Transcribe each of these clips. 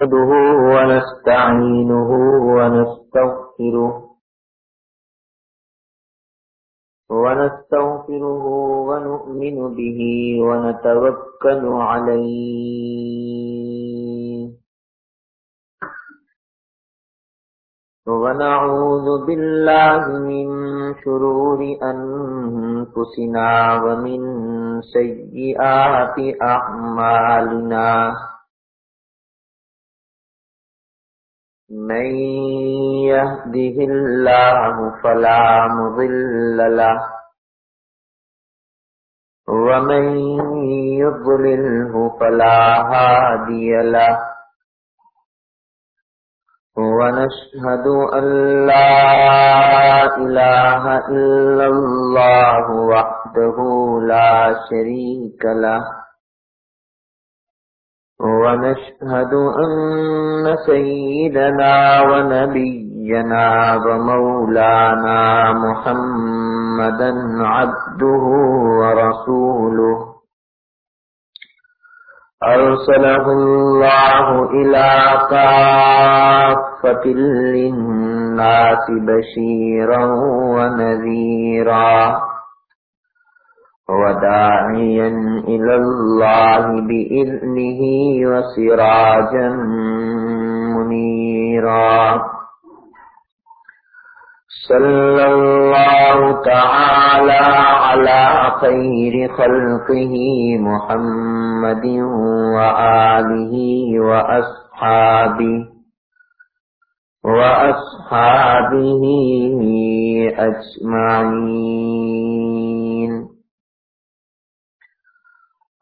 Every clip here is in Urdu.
نحمده ونستعينه ونستغفره ونستغفره ونؤمن به ونتوكل عليه ونعوذ بالله من شرور أنفسنا ومن سيئات أعمالنا من يهده الله فلا مضل له ومن يضلله فلا هادي له ونشهد أن لا إله إلا الله وحده لا شريك له ونشهد أن سيدنا ونبينا ومولانا محمدا عبده ورسوله. أرسله الله إلى كافة للناس بشيرا ونذيرا. وداعيا إلى الله بإذنه وسراجا منيرا. صلى الله تعالى على خير خلقه محمد وآله وأصحابه وأصحابه أجمعين.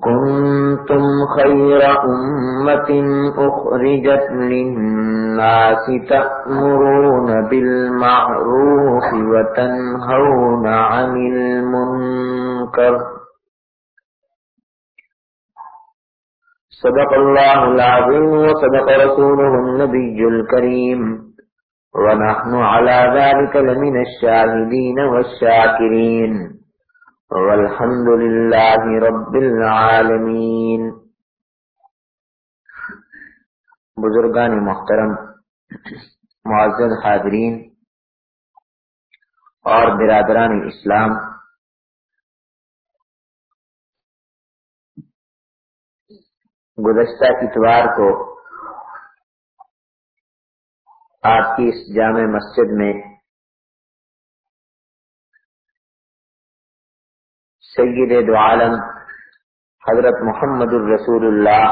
كنتم خير أمة أخرجت للناس تأمرون بالمعروف وتنهون عن المنكر. صدق الله العظيم وصدق رسوله النبي الكريم. ونحن على ذلك لمن الشاهدين والشاكرين. والحمد لله رب العالمين. بزرگان محترم، معزز حاضرین اور برادران اسلام، گزشتہ اتوار کو آپ کی اس جامع مسجد میں سید دو عالم حضرت محمد الرسول اللہ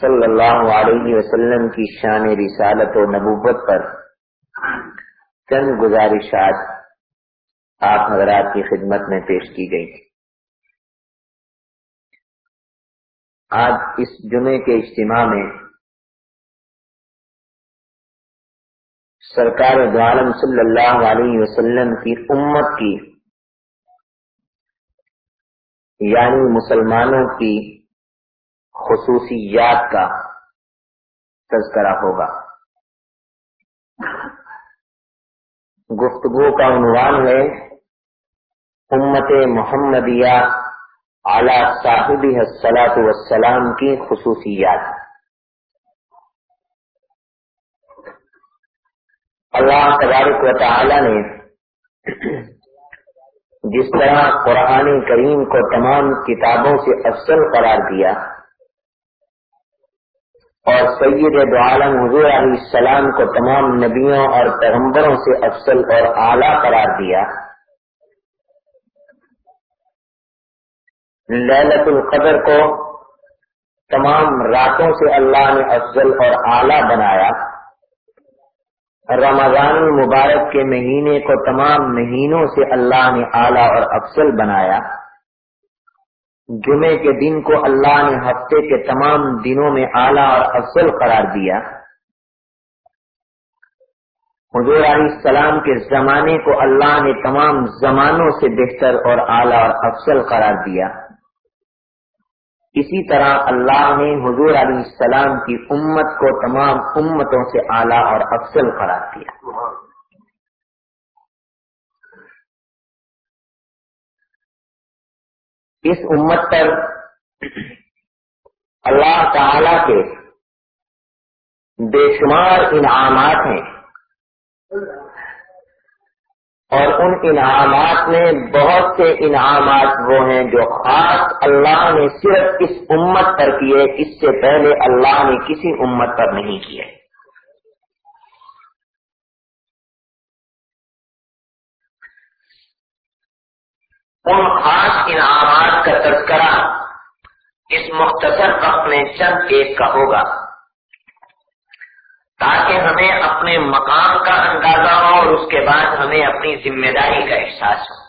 صلی اللہ علیہ وسلم کی شان رسالت و نبوت پر چند گزارشات آپ حضرات کی خدمت میں پیش کی گئی تھی۔ آج اس جمعے کے اجتماع میں سرکار دعالم صلی اللہ علیہ وسلم کی امت کی یعنی مسلمانوں کی خصوصیات کا تذکرہ ہوگا۔ گفتگو کا عنوان ہے، امت محمدیہ اعلی صاحب السلاط والسلام کی خصوصیات۔ اللہ تبارک و تعالی نے جس طرح قرآن کریم کو تمام کتابوں سے افضل قرار دیا اور سید دو عالم حضور علیہ السلام کو تمام نبیوں اور پیغمبروں سے افضل اور اعلیٰ قرار دیا۔ للت القدر کو تمام راتوں سے اللہ نے افضل اور اعلیٰ بنایا۔ رمضان المبارک کے مہینے کو تمام مہینوں سے اللہ نے اعلیٰ اور افضل بنایا۔ جمعے کے دن کو اللہ نے ہفتے کے تمام دنوں میں اعلیٰ اور افضل قرار دیا۔ حضور علیہ السلام کے زمانے کو اللہ نے تمام زمانوں سے بہتر اور اعلیٰ اور افضل قرار دیا۔ اسی طرح اللہ نے حضور علیہ السلام کی امت کو تمام امتوں سے اعلیٰ اور افضل قرار دیا۔ اس امت پر اللہ تعالی کے بے شمار انعامات ہیں۔ اور ان انعامات میں بہت سے انعامات وہ ہیں جو خاص اللہ نے صرف اس امت پر کیے، اس سے پہلے اللہ نے کسی امت پر نہیں کیے۔ ان خاص انعامات کا تذکرہ اس مختصر وقت میں چند ایک کا ہوگا تاکہ ہمیں اپنے مقام کا اندازہ ہو اور اس کے بعد ہمیں اپنی ذمہ داری کا احساس ہو۔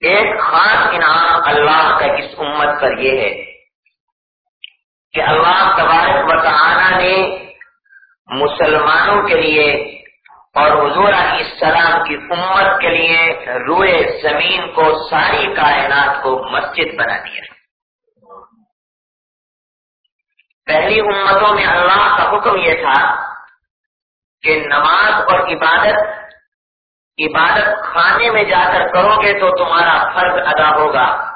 ایک خاص انعام اللہ کا اس امت پر یہ ہے کہ اللہ تبارک تعالی نے مسلمانوں کے لیے اور حضور علیہ السلام کی امت کے لیے روئے زمین کو ساری کائنات کو مسجد بنا دیا۔ پہلی امتوں میں اللہ کا حکم یہ تھا کہ نماز اور عبادت عبادت خانے میں جا کر کرو گے تو تمہارا فرض ادا ہوگا۔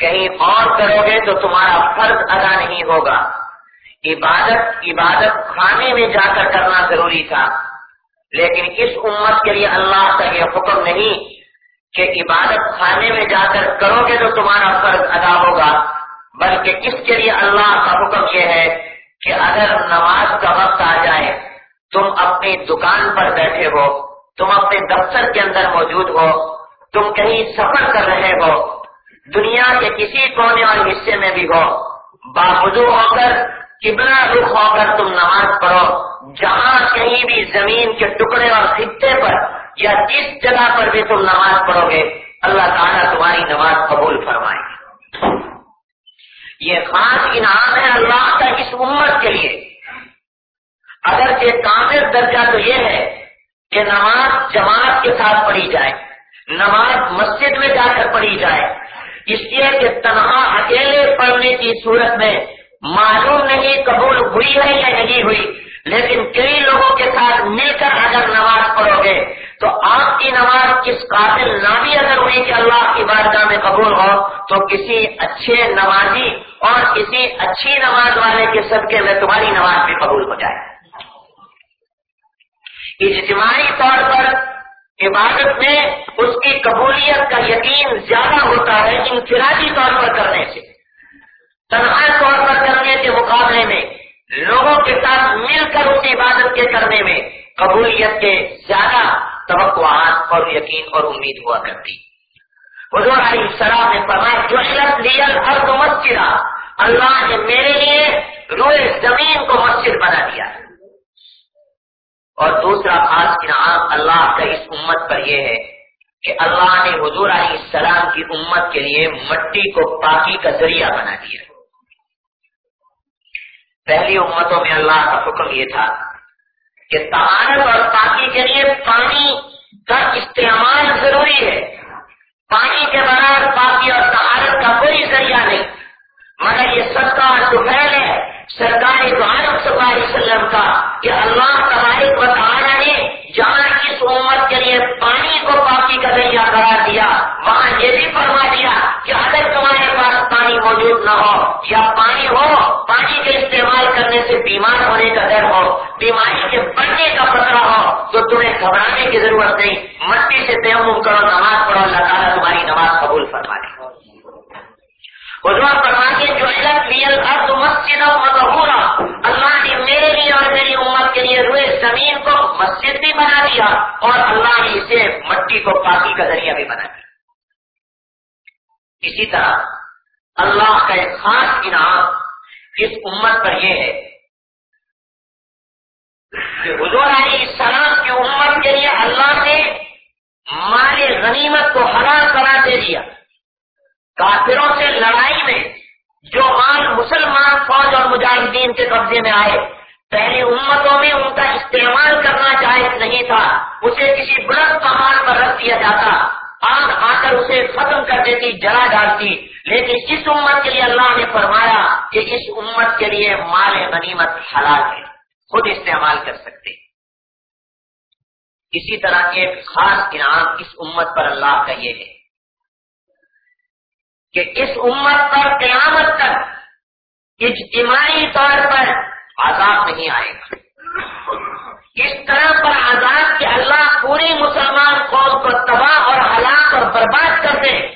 کہیں اور کرو گے تو تمہارا فرض ادا نہیں ہوگا۔ عبادت عبادت خانے میں جا کر کرنا ضروری تھا۔ لیکن اس امت کے لیے اللہ کا یہ حکم نہیں کہ عبادت خانے میں جا کر کرو گے تو تمہارا فرض ادا ہوگا۔ بلکہ اس کے لیے اللہ کا حکم یہ ہے کہ اگر نماز کا وقت آ جائے، تم اپنی دکان پر بیٹھے ہو، تم اپنے دفتر کے اندر موجود ہو، تم کہیں سفر کر رہے ہو، دنیا کے کسی کونے اور حصے میں بھی ہو باوجود ہو کر کبلا رخ ہو کر تم نماز پڑھو۔ جہاں کہیں بھی زمین کے ٹکڑے اور خطے پر یا جس جگہ پر بھی تم نماز پڑھو گے، اللہ تعالیٰ تمہاری نماز قبول فرمائے۔ گی یہ خاص انعام ہے اللہ کا اس امت کے لیے۔ اگر یہ کامل درجہ تو یہ ہے کہ نماز جماعت کے ساتھ پڑھی جائے، نماز مسجد میں جا کر پڑھی جائے۔ اس لیے کہ تنہا اکیلے پڑھنے کی صورت میں معلوم نہیں قبول ہوئی ہے یا نہیں ہوئی۔ لیکن کئی لوگوں کے ساتھ مل کر اگر نماز پڑھو گے، تو آپ کی نماز کس قابل نہ بھی اگر ہوئی کہ اللہ کی بارگاہ میں قبول ہو، تو کسی اچھے نمازی اور کسی اچھی نماز والے کے صدقے میں تمہاری نماز بھی قبول ہو جائے۔ اجتماعی طور پر عبادت میں اس کی قبولیت کا یقین زیادہ ہوتا ہے، انفرادی طور پر کرنے سے۔ تنہا طور پر کرنے کے مقابلے میں لوگوں کے ساتھ مل کر اس عبادت کے کرنے میں قبولیت کے زیادہ توقعات اور یقین اور امید ہوا کرتی۔ حضور علیہ السلام نے فرمایا، جو لیل ہر تو مسجد اللہ نے میرے لیے روئے زمین کو مسجد بنا دیا۔ اور دوسرا خاص انعام اللہ کا اس امت پر یہ ہے کہ اللہ نے حضور علیہ السلام کی امت کے لیے مٹی کو پاکی کا ذریعہ بنا دیا۔ پہلی امتوں میں اللہ کا حکم یہ تھا کہ تہارت اور پاکی کے لیے پانی کا استعمال ضروری ہے۔ پانی کے بغیر پاکی اور تہارت کا کوئی ذریعہ نہیں۔ مگر یہ سب کا دوپہر ہے۔ سرکاری صلی اللہ علیہ وسلم کا کہ اللہ تبارک و تعالیٰ نے جہاں اس امت کے لیے پانی کو پاکی کا ذریعہ قرار دیا، وہاں یہ بھی فرما دیا کہ اگر تمہارے پاس پانی موجود نہ ہو، یا پانی ہو، پانی کے استعمال کرنے سے بیمار ہونے کا ڈر ہو، بیماری کے بڑھنے کا خطرہ ہو، تو تمہیں گھبرانے کی ضرورت نہیں۔ مٹی سے تیمم کرو، نماز پڑھو، اللہ تعالیٰ تمہاری نماز قبول فرما دے فرما کے جو مسجد اللہ نے میرے لیے اور میری امت کے لیے روئے زمین کو مسجد بھی بنا دیا اور اللہ نے اسے مٹی کو پاکی کا ذریعہ بھی بنا دیا۔ اسی طرح اللہ کا ایک خاص انعام اس امت پر یہ ہے کہ حضور علیہ السلام کی امت کے لیے اللہ نے مال غنیمت کو حلال کرا دے دیا۔ کافروں سے لڑائی میں جو مال مسلمان فوج اور مجاہدین کے قبضے میں آئے، پہلی امتوں میں ان کا استعمال کرنا جائز نہیں تھا، اسے کسی بلند پہاڑ پر رکھ دیا جاتا۔ آگ آ کر اسے ختم کر دیتی، جلا ڈالتی۔ لیکن اس امت کے لیے اللہ نے فرمایا کہ اس امت کے لیے مال غنیمت حلال ہے، خود استعمال کر سکتے۔ اسی طرح ایک خاص انعام اس امت پر اللہ کا یہ ہے۔ کہ اس امت پر قیامت تک اجتماعی طور پر عذاب نہیں آئے گا۔ اس طرح پر آزاد کہ اللہ پوری مسلمان قوم کو تباہ اور ہلاک اور برباد کر دے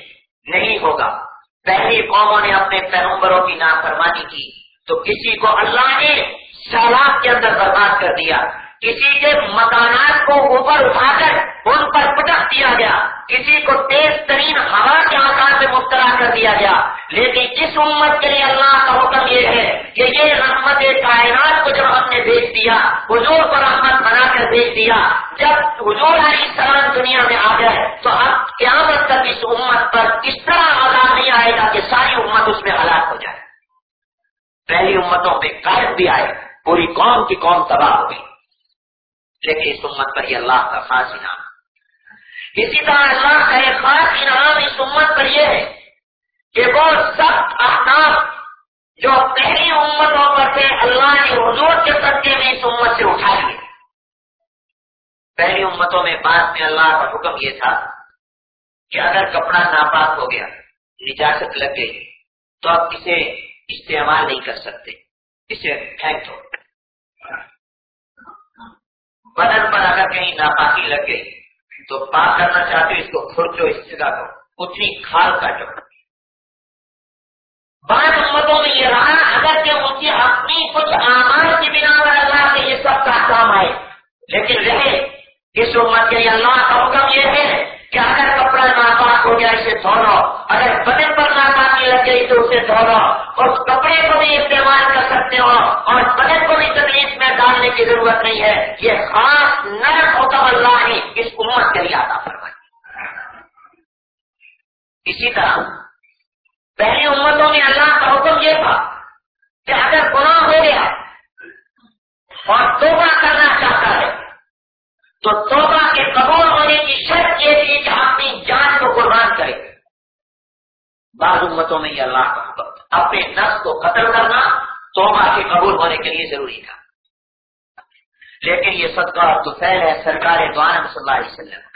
نہیں ہوگا۔ پہلی قوموں نے اپنے پیروبروں کی نافرمانی کی تو کسی کو اللہ نے سیلاب کے اندر برباد کر دیا۔ کسی کے مکانات کو اوپر اٹھا کر ان پر پٹک دیا گیا۔ کسی کو تیز ترین ہوا کے آکار میں مبتلا کر دیا گیا۔ لیکن اس امت کے لیے اللہ کا حکم یہ ہے کہ یہ رحمت کائنات کو جب ہم نے بھیج دیا، حضور کو رحمت بنا کر بھیج دیا، جب حضور علیہ السلام دنیا میں آ گئے، تو اب قیامت تک اس امت پر اس طرح آزاد نہیں آئے گا کہ ساری امت اس میں ہلاک ہو جائے۔ پہلی امتوں میں قید بھی آئے، پوری قوم کی قوم تباہ ہو گئی۔ لیکن اس امت پر یہ اللہ کا خاص انعام۔ اسی طرح اللہ کا ایک خاص انعام اس امت پر یہ ہے کہ وہ سخت احکام جو پہلی امتوں پر تھے، اللہ نے حضور کے سطح میں اس امت سے اٹھا لیے۔ پہلی امتوں میں بعد میں اللہ کا حکم یہ تھا کہ اگر کپڑا ناپاک ہو گیا، نجاست لگ گئی، تو آپ اسے استعمال نہیں کر سکتے، اسے پھینک دو۔ بدن پر اگر کہیں ناپاکی لگ گئی تو پاک کرنا چاہتے اس کو کھرچو اس جگہ کو۔ اتنی کھال کاٹو بعض امتوں میں یہ رہا اگر کہ ان کی اپنی کچھ آمار کی بنا پر اللہ کے یہ سب کا کام ہے لیکن رہے، اس امت کے اللہ کا حکم یہ ہے کہ اگر کپڑا ناپاک ہو گیا اسے دھو لو اگر بدن پر ناپاکی لگ گئی تو اسے دھو اور اس کپڑے کو بھی استعمال کر سکتے ہو، اور بدن کو بھی تکلیف میں ڈالنے کی ضرورت نہیں ہے۔ یہ خاص نرم حکم اللہ نے اس امت کے لیے آتا فرمائی۔ اسی طرح، پہلی امتوں میں اللہ کا حکم یہ تھا کہ اگر گناہ ہو گیا اور توبہ کرنا چاہتا ہے تو توبہ کے قبول ہونے کی شرط یہ تھی کہ اپنی جان کو قربان کرے۔ بعض امتوں میں یہ اللہ کا حکم اپنے نفس کو قتل کرنا توبہ کے قبول ہونے کے لیے ضروری تھا۔ لیکن یہ صدقہ تو فیل ہے سرکار دوارا صلی اللہ علیہ وسلم۔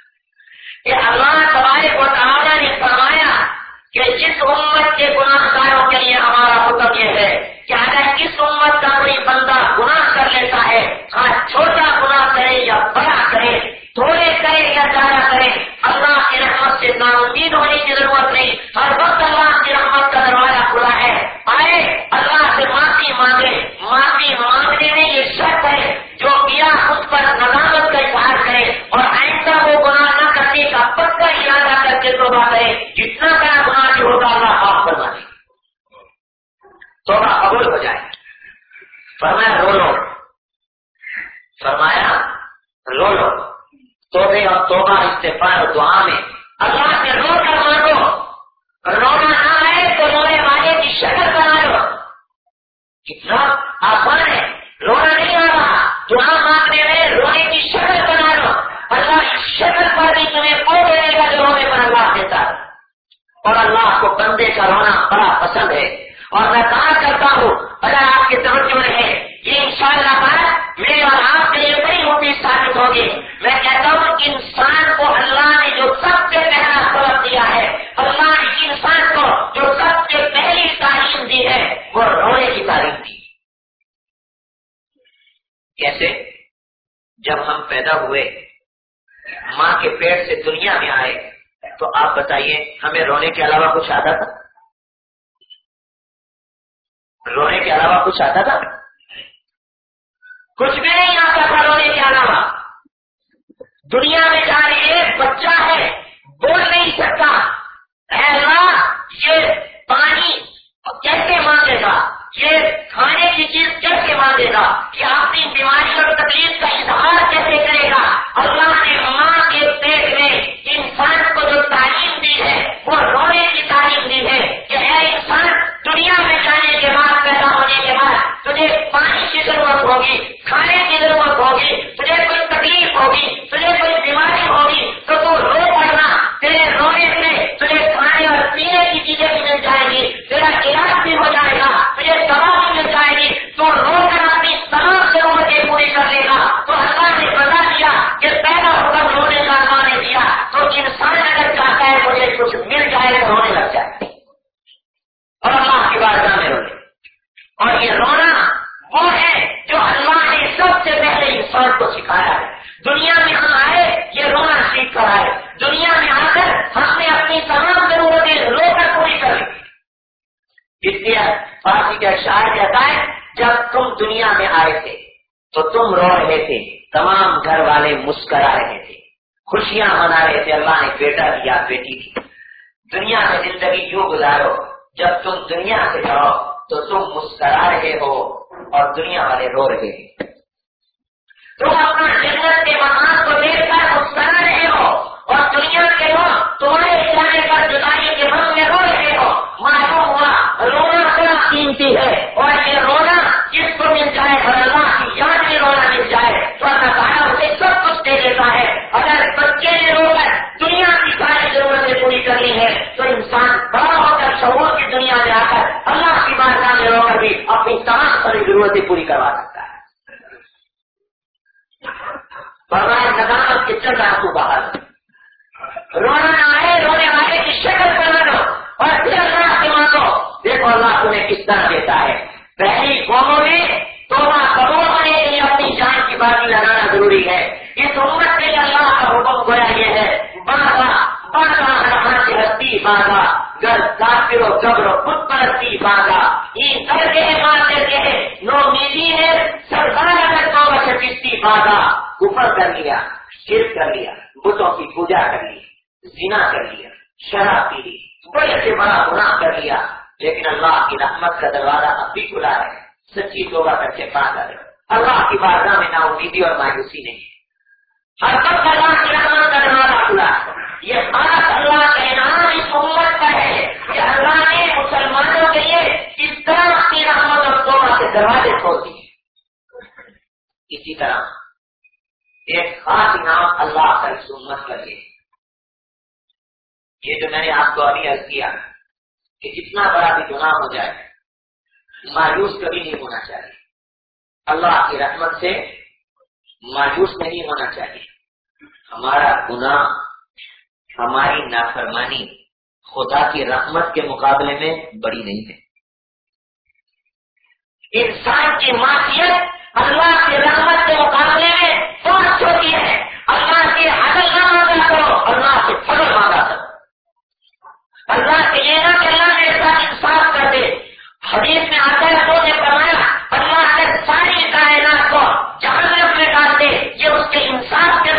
کہ اللہ تبارک و تعالیٰ نے فرمایا کہ جس امت کے گناہ کاروں کے لیے ہمارا حکم یہ ہے کہ اگر کس امت کا کوئی بندہ گناہ کر لیتا ہے ہاں چھوٹا گناہ کرے یا بڑا کرے تھوڑے کرے یا زیادہ کرے، اللہ کی رحمت سے نامدید ہونے کی ضرورت نہیں۔ ہر وقت اللہ کی رحمت کا دروازہ کھلا ہے۔ آئے، اللہ سے معافی مانگے۔ معافی مانگنے میں یہ شرط ہے، جو کیا اس پر ندامت کا اظہار کرے اور ایسا وہ گناہ نہ کرنے کا پکا ارادہ کر کے توبہ کرے۔ جتنا بڑا گناہ جو ہوگا، اللہ معاف کروا دے توبہ قبول ہو جائے۔ فرمایا، رو لو۔ فرمایا، رو لو۔ توبے اور توبہ استفار اور دعا میں۔ اللہ سے رو کر مانگو۔ رونا نہ آئے تو رونے والے کی شکل بنا لو۔ کتنا آسان ہے۔ رونا نہیں آ رہا۔ دعا مانگنے میں رونے کی شکل بنا لو۔ اللہ شکل پر بھی تمہیں وہ رہے گا جو رونے پر اللہ دیتا اور اللہ کو بندے کا رونا بڑا پسند ہے۔ اور میں کہا کرتا ہوں اگر آپ کی توجہ رہے یہ ان شاء اللہ میرے اور آپ کے لیے بڑی موٹی ثابت ہوگی۔ میں کہتا ہوں انسان کو اللہ نے جو سب سے پہلا سبق دیا ہے، اللہ نے انسان کو جو سب سے پہلی تعلیم دی ہے، وہ رونے کی تعلیم دی۔ کیسے؟ جب ہم پیدا ہوئے، ماں کے پیٹ سے دنیا میں آئے، تو آپ بتائیے، ہمیں رونے کے علاوہ کچھ آتا تھا؟ رونے کے علاوہ کچھ آتا تھا؟ کچھ بھی نہیں آتا تھا رونے کے علاوہ۔ دنیا میں جانے ایک بچہ ہے، بول نہیں سکتا۔ یہ پانی کیسے مانگے گا؟ یہ کھانے کی چیز کیسے مانگے گا؟ کہ اپنی بیماری اور تکلیف کا اظہار کیسے کرے گا؟ اللہ نے ماں کے پیٹ میں انسان کو جو تعلیم دی ہے، وہ رونے کی تعلیم دی ہے کہ اے انسان، دنیا میں جانے کے بعد پیدا ہونے کے بعد تجھے پانی کی ضرورت ہوگی کھانے کی ضرورت ہوگی تجھے کوئی تکلیف ہوگی تجھے کوئی بیماری ہوگی تو تو رو پڑنا تیرے رونے سے تجھے کھانے اور پینے کی چیزیں بھی مل جائیں گی تیرا علاج بھی ہو جائے گا تجھے دوا بھی مل جائے گی تو رو کر اپنی تمام ضرورتیں پوری کر لے گا تو اللہ نے بتا دیا کہ پیدا ہو کر رونے کا اللہ نے دیا تو انسان اگر چاہتا ہے مجھے کچھ مل جائے تو رونے لگ جائے اور اللہ کی بات جانے رونے یہ رونا وہ ہے جو اللہ نے سب سے پہلے انسان کو سکھایا ہے۔ دنیا میں ہم آئے، یہ رونا سیکھ کر آئے۔ دنیا میں آ کر ہم نے اپنی تمام ضرورتیں رو کر پوری کر لی۔ اس لیے فارسی کا شاعر کہتا ہے، جب تم دنیا میں آئے تھے، تو تم رو رہے تھے، تمام گھر والے مسکرا رہے تھے۔ خوشیاں منا رہے تھے، اللہ نے بیٹا دیا، بیٹی دی دنیا میں زندگی یوں گزارو، جب تم دنیا سے جاؤ تو تم مسکرا رہے ہو اور دنیا والے رو رہے ہیں۔ تم اپنا جنت کے مکان کو دیکھ کر مسکرا رہے ہو اور دنیا کے لوگ تمہارے جانے پر جدائی کے من میں رو رہے ہو۔ معلوم ہوا، رونا بڑا قیمتی ہے اور یہ رونا جس کو مل جائے، اور اللہ کی یاد میں رونا مل جائے، تو اللہ تعالیٰ اسے سب کچھ دے دیتا ہے۔ اگر بچے نے رو کر دنیا کی ساری ضرورتیں پوری کرنی ہے، تو انسان شعور کی دنیا میں آ کر اللہ کی بارگاہ میں رو کر بھی اپنی تمام ساری ضرورتیں پوری کروا سکتا ہے۔ فرمائے ندامت کے چل رہا تو باہر۔ رونا نہ آئے، رونے والے کی شکل پر لگو اور پھر اللہ سے مانگو۔ دیکھو اللہ تمہیں کس طرح دیتا ہے۔ پہلی قوموں میں توبہ قبول ہونے کے لیے اپنی جان کی بازی لگانا ضروری ہے۔ اس امت کے لیے اللہ کا حکم گویا یہ ہے۔ باغا باغا رہا کی ہستی باغا گر کافر و قبر و خود پرستی باغا یہ کر کے مار کر کے نو میری ہے سرکار اگر توبہ سے کشتی باغا اوپر کر لیا، شرک کر لیا، بتوں کی پوجا کر لی، زنا کر لیا، شراب پی لی، بڑے سے بڑا گناہ کر لیا۔ لیکن اللہ کی رحمت کا دروازہ اب بھی کھلا ہے۔ سچی توبہ کر کے پا کر اللہ کی بارگاہ میں نا امیدی اور مایوسی نہیں۔ ہر وقت اللہ کی رحمت کا دروازہ کھلا۔ یہ خاص اللہ کا انعام اس امت کا ہے کہ اللہ نے مسلمانوں کے لیے اس طرح اپنی رحمت اور توبہ کے دروازے کھول دیے۔ اسی طرح ایک خاص انعام اللہ کا اس امت کا یہ یہ جو میں نے آپ کو ابھی عرض کیا کہ جتنا بڑا بھی گناہ ہو جائے، مایوس کبھی نہیں ہونا چاہیے۔ اللہ کی رحمت سے مایوس نہیں ہونا چاہیے۔ ہمارا گناہ، ہماری نافرمانی خدا کی رحمت کے مقابلے میں بڑی نہیں ہے۔ انسان کی معافیت اللہ کی رحمت کے مقابلے میں بہت چھوٹی ہے۔ اللہ کی حضل نہ مانگا کرو، اللہ سے فضل مانگا کرو۔ اللہ سے یہ نہ کہ اللہ میرے ساتھ انصاف کر دے۔ حدیث میں آتا ہے تو نے فرمایا، اللہ اگر ساری کائنات کو جہنم میں ڈال دے، یہ اس کے انصاف کے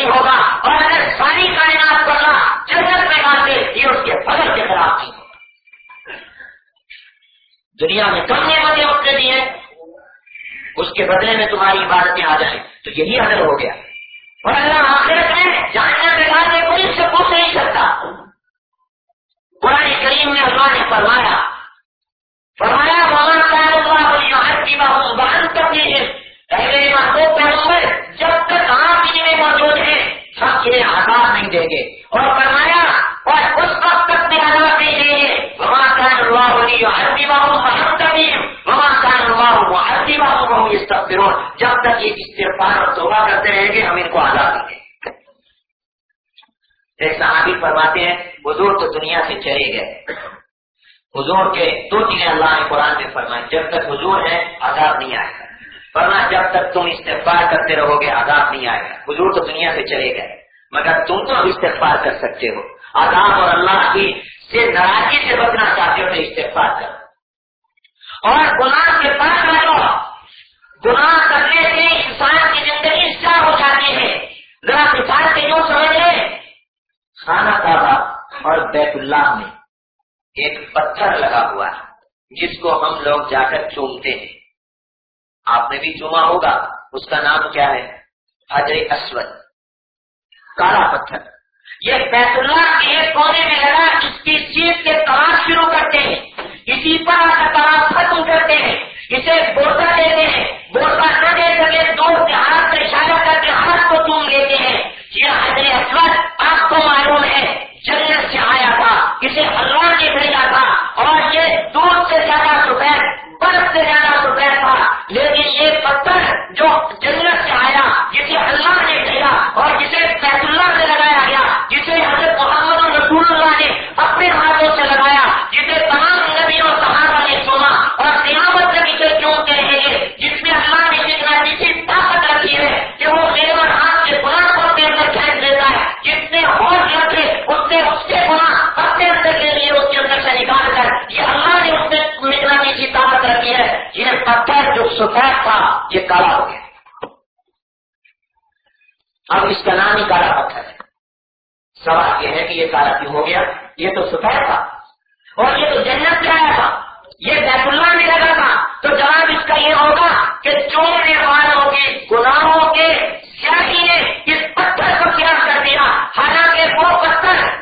نہیں ہوگا۔ اور اگر ساری کائنات کو اللہ جنت میں ڈال دے یہ اس کے فضل کے خلاف نہیں ہوگا۔ دنیا میں کم نعمتیں اس دی ہیں اس کے بدلے میں تمہاری عبادتیں آ جائیں۔ تو یہی حضر ہو گیا۔ اور اللہ آخرت میں جاننا کے بعد کوئی اس سے پوچھ نہیں سکتا۔ قرآن کریم میں اللہ نے فرمایا فرمایا وہاں کا اللہ یہاں کی بہن تبدیل پہلے محبوب پیغمبر جب تک آپ ان میں موجود ہیں ہم انہیں آزاد نہیں دیں گے۔ اور فرمایا، اور اس وقت تک بھی آزاد نہیں دیں گے۔ وہاں کا اللہ علی ہر کی بہو بہن تبدیل وہاں کا اللہ ہر کی بہو بہو اس تک جب تک یہ استغفار اور توبہ کرتے رہیں گے، ہم ان کو آزاد دیں گے۔ ایک صحابی فرماتے ہیں، حضور تو دنیا سے چلے گئے۔ حضور کے دو چیزیں اللہ نے قرآن میں فرمائے جب تک حضور ہے آزاد نہیں آئے۔ گا فرما جب تک تم استغفار کرتے رہو گے آزاد نہیں آئے گا۔ حضور تو دنیا سے چلے گئے، مگر تم تو استغفار کر سکتے ہو۔ آزاد اور اللہ کی سے ناراضگی سے بچنا چاہتے ہو تو استغفار کر۔ اور گناہ کے پاس آ جاؤ گناہ کرنے سے انسان کی زندگی کیا ہو جاتی ہے۔ ذرا مثال سے یوں سمجھ لیں، خانہ کعبہ اور بیت اللہ میں ایک پتھر لگا ہوا ہے، جس کو ہم لوگ جا کر چومتے ہیں۔ آپ نے بھی چوما ہوگا، اس کا نام کیا ہے؟ حجر اسود۔ کالا پتھر۔ یہ بیت اللہ کے ایک کونے میں لگا، اس کی چیز کے تلاش شروع کرتے ہیں۔ اسی پر کا تلاش ختم کرتے ہیں۔ اسے بوسا دیتے ہیں۔ بوسا نہ دے سکے دو کے ہاتھ سے اشارہ کر کے ہاتھ کو چوم لیتے ہیں۔ یہ حجر اسود آپ کو معلوم ہے۔ کے بھیجا تھا اور یہ دودھ سے زیادہ روپئے برف سے زیادہ روپئے تھا۔ لیکن یہ پتھر جو جنت سے آیا، جسے اللہ نے بھیجا اور جسے بیت اللہ سے لگایا گیا، جسے حضرت محمد رسول اللہ نے اپنے ہاتھوں سے لگایا، جسے تمام نبی اور سہارا نے سونا اور قیامت نبی بھی کیوں کہے ہیں جس میں اللہ نے جتنا کسی طاقت رکھی ہے کہ وہ میرے ہاتھ کے بلند اور میرے گھر جتنے ہوش رکھے اتنے اس کے گنا اپنے اندر کے لیے اس کے اندر سے نکال کر یہ اللہ نے اس نے نگرانی کی طاقت رکھی ہے، یہ پتھر جو سفید تھا، یہ کالا ہو گیا۔ اب اس کا نام ہی کالا پتھر ہے۔ سوال یہ ہے کہ یہ کالا کیوں ہو گیا؟ یہ تو سفید تھا۔ اور یہ تو جنت کیا آیا تھا۔ یہ بیت اللہ میں لگا تھا۔ تو جواب اس کا یہ ہوگا کہ چور نے ہوگی گناہوں کے سیاحی نے اس پتھر کو کیا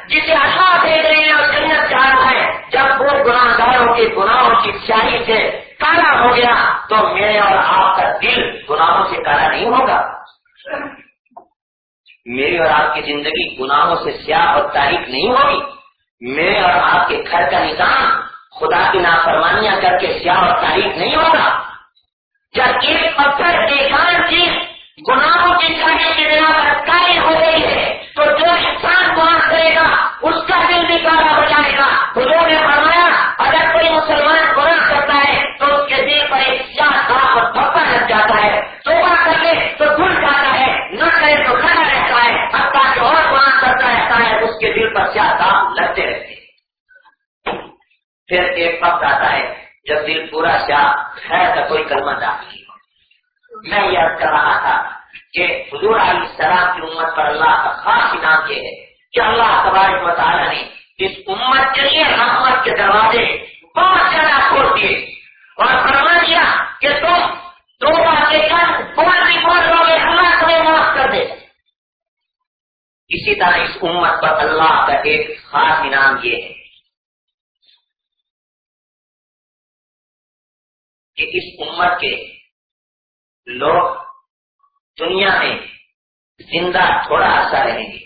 جسے اللہ دے رہے ہیں اور جنت جا رہا ہے، جب وہ گناہ گاروں کے گناہوں کی سیاہی سے کالا ہو گیا، تو میرے اور آپ کا دل گناہوں سے کالا نہیں ہوگا۔ میری اور آپ کی زندگی گناہوں سے سیاہ اور تاریخ نہیں ہوگی۔ میرے اور آپ کے گھر کا نظام خدا کی نافرمانیاں کر کے سیاہ اور تاریخ نہیں ہوگا۔ جب ایک پتھر، ایک چیز گناہوں کی چاہیے کی بنا کا دل ہو جائے گا۔ حضور نے فرمایا، اگر کوئی مسلمان گناہ کرتا ہے، تو اس کے دل پر ایک سیاہ صاف اور دھوکہ لگ جاتا ہے۔ توبہ کر لے تو دھل جاتا ہے، نہ کرے تو کھڑا رہتا ہے۔ اب تاکہ اور گناہ کرتا رہتا ہے، اس کے دل پر سیاہ صاف لگتے رہتے پھر ایک وقت آتا ہے، جب دل پورا سیاہ ہے کا کوئی کلمہ داخل میں یہ کر رہا تھا کہ حضور علیہ السلام کی امت پر اللہ کا خاص انعام یہ ہے کہ اللہ تبارک مطالعہ نے اس امت کے لیے رحمت کے دروازے بہت زیادہ کھول دیے۔ اور فرما دیا کہ تم دو باتیں کر بول بھی بول لو گے اللہ تمہیں معاف کر دے۔ اسی طرح اس امت پر اللہ کا ایک خاص انعام یہ ہے کہ اس امت کے لوگ دنیا میں زندہ تھوڑا عرصہ رہیں گے،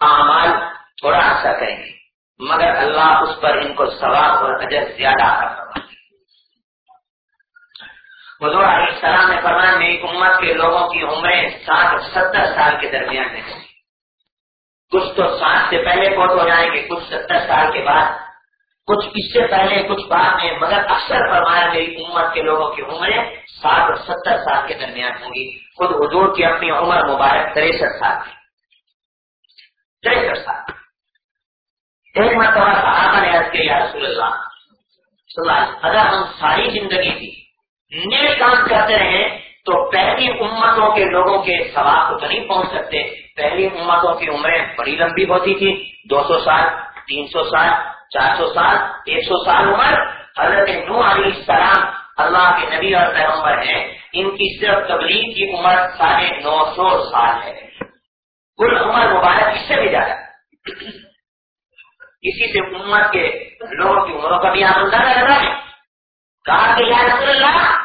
اعمال تھوڑا عرصہ کریں گے۔ مگر اللہ اس پر ان کو ثواب اور اجر زیادہ حضور علیہ السلام نے فرمایا، میری امت کے لوگوں کی عمریں ساٹھ ستر سال کے درمیان میں کچھ تو ساٹھ سے پہلے فوت ہو جائیں گے، کچھ ستر سال کے بعد۔ کچھ اس سے پہلے، کچھ بعد میں، مگر اکثر فرمایا، میری امت کے لوگوں کی عمریں ساٹھ اور ستر سال کے درمیان ہوں گی۔ خود حضور کی اپنی عمر مبارک تریسٹھ سال کی۔ تریسٹھ سال۔ ایک مرتبہ صحابہ نے عرض کیا رسول اللہ، صلی اللہ اگر ہم ساری زندگی کی نیل کام کرتے رہے تو پہلی امتوں کے لوگوں کے ثواب کو تو نہیں پہنچ سکتے۔ پہلی امتوں کی عمریں بڑی لمبی ہوتی تھی، دو سو سال، تین سو سال، چار سو سال، ایک سو سال عمر۔ حضرت نو علیہ السلام اللہ کے نبی اور پیغمبر ہیں۔ ان کی صرف تبلیغ کی عمر ساڑھے نو سو سال ہے۔ کل عمر مبارک اس سے بھی زیادہ۔ اسی سے امت کے لوگوں کی عمروں کا بھی آپ اندازہ لگا ہے کہا کہ یا رسول اللہ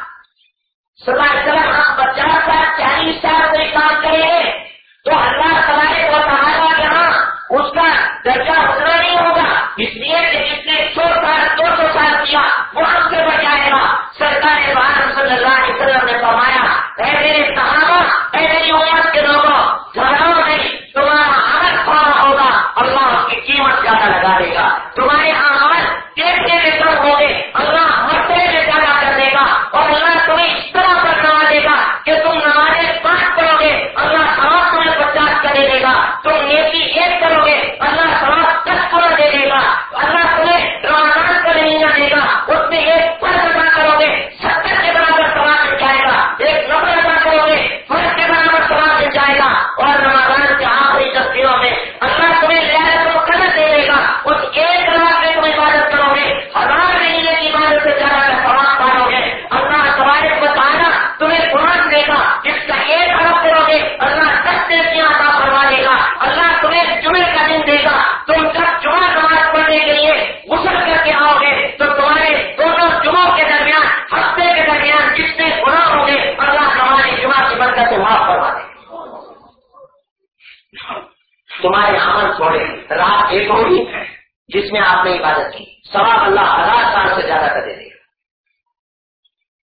سلام ہم پچاس سال، چالیس سال کوئی کام کریں تو اللہ تبارک کو تعالیٰ یہاں اس کا درجہ اتنا نہیں ہوگا۔ اس لیے کہ جس نے سو سال، دو سو سال کیا، وہ ہم سے بچائے گا۔ سرکار بہار صلی اللہ علیہ وسلم نے فرمایا، اے میرے صحابہ، اے میری عمر کے لوگوں گھروں نہیں تمہارا عمل تھوڑا ہوگا۔ اللہ کی قیمت زیادہ لگا دے گا؟ تمہارے یہاں عمل دیکھنے میں کم ہوں گے؟ اللہ تمہارے عمل چھوڑے رات ایک ہوگی جس میں آپ نے عبادت کی۔ سواب اللہ ہزار سال سے زیادہ کر دے گا۔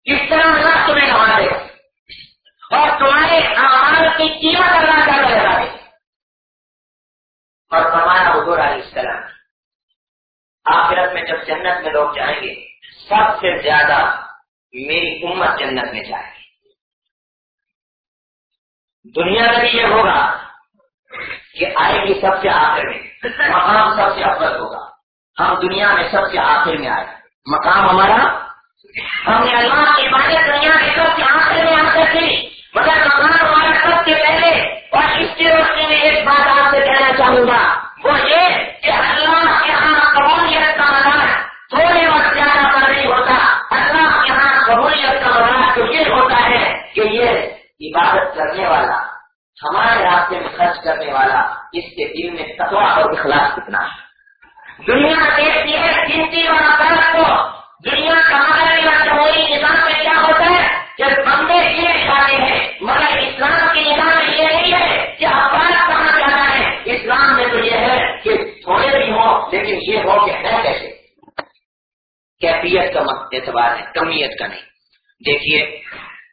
اس طرح اللہ تمہیں نما دے گا۔ اور تمہارے اعمال کی قیمت اللہ کا لگا دے اور فرمایا حضور علیہ السلام، آخرت میں جب جنت میں لوگ جائیں گے، سب سے زیادہ میری امت جنت میں جائے گی۔ دنیا میں بھی یہ ہوگا۔ کہ آئے گی سب سے آخر میں، مقام سب سے افضل ہوگا۔ ہم دنیا میں سب سے آخر میں آئے۔ مقام ہمارا، ہم نے اللہ کی عبادت دنیا کے سب کے آخر میں آ کر مگر مکان ہمارا سب سے پہلے۔ اور اس کی روشنی میں ایک بات آپ سے کہنا چاہوں گا۔ وہ یہ کہ اللہ کے یہاں قبولیت کا مدار تھوڑے وقت زیادہ پر نہیں ہوتا۔ اللہ کے یہاں قبولیت کا مدار تو یہ ہوتا ہے کہ یہ عبادت کرنے والا ہمارے راستے میں خرچ کرنے والا اس کے دل میں تقوا اور اخلاص کتنا ہے؟ دنیا دیکھتی ہے گنتی اور اپرادھ کو۔ دنیا کا ہمارے جمہوری نظام میں کیا ہوتا ہے؟ جب بندے یہ جاتے ہیں، مگر اسلام کے نظام میں یہ نہیں ہے کہ اپرادھ کہاں جانا ہے۔ اسلام میں تو یہ ہے کہ تھوڑے بھی ہوں، لیکن یہ ہو کہ ہے کیسے؟ کیفیت کا اعتبار ہے، کمیت کا نہیں۔ دیکھیے،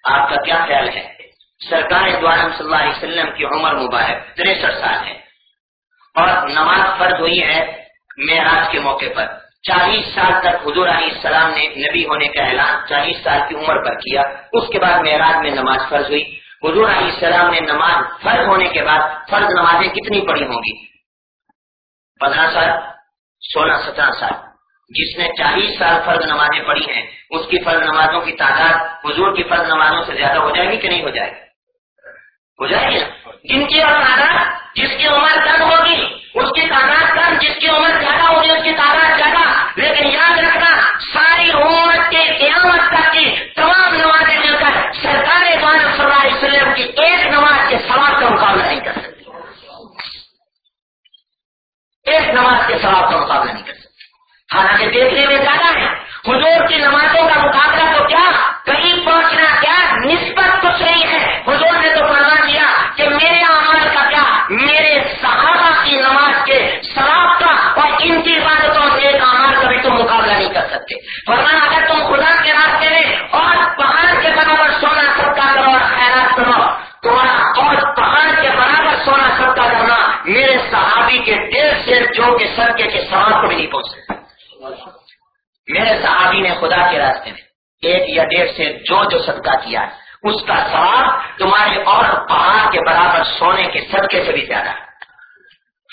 آپ کا کیا خیال ہے؟ سرکار دوارم صلی اللہ علیہ وسلم کی عمر مبارک تریسٹھ سال ہے اور نماز فرض ہوئی ہے معراج کے موقع پر۔ چالیس سال تک حضور علیہ السلام نے نبی ہونے کا اعلان چالیس سال کی عمر پر کیا۔ اس کے بعد معراج میں نماز فرض ہوئی۔ حضور علیہ السلام نے نماز فرض ہونے کے بعد فرض نمازیں کتنی پڑھی ہوں گی؟ پندرہ سال، سولہ، سترہ سال۔ جس نے چالیس سال فرض نمازیں پڑھی ہیں، اس کی فرض نمازوں کی تعداد حضور کی فرض نمازوں سے زیادہ ہو جائے گی کہ نہیں ہو جائے گی؟ ہو جن کی تعداد جس کی عمر کم ہوگی، اس کی تعداد کم، جس کی عمر زیادہ ہوگی، اس کی تعداد زیادہ۔ لیکن یاد رکھنا، ساری عمر کے قیامت تک کی تمام نمازیں مل کر سرکار صلی اللہ علیہ وسلم کی ایک نماز کے سواب کا مقابلہ نہیں کر سکتی ایک نماز کے سواب کا مقابلہ نہیں کر سکتی حالانکہ دیکھنے میں زیادہ ہے، حضور کی نمازوں کا مقابلہ سکتے۔ فرمانا اگر تم خدا کے راستے میں اور پہاڑ کے برابر سونا سب کا کرو اور خیرات کرو تمہارا اور پہاڑ کے برابر سونا سب کا کرنا میرے صحابی کے ڈیڑھ سے جو کے سڑکے کے سواب کو بھی نہیں پہنچ سکتے میرے صحابی نے خدا کے راستے میں ایک یا ڈیڑھ سے جو جو صدقہ کیا ہے اس کا ثواب تمہارے اور پہاڑ کے برابر سونے کے صدقے سے بھی زیادہ۔ ہے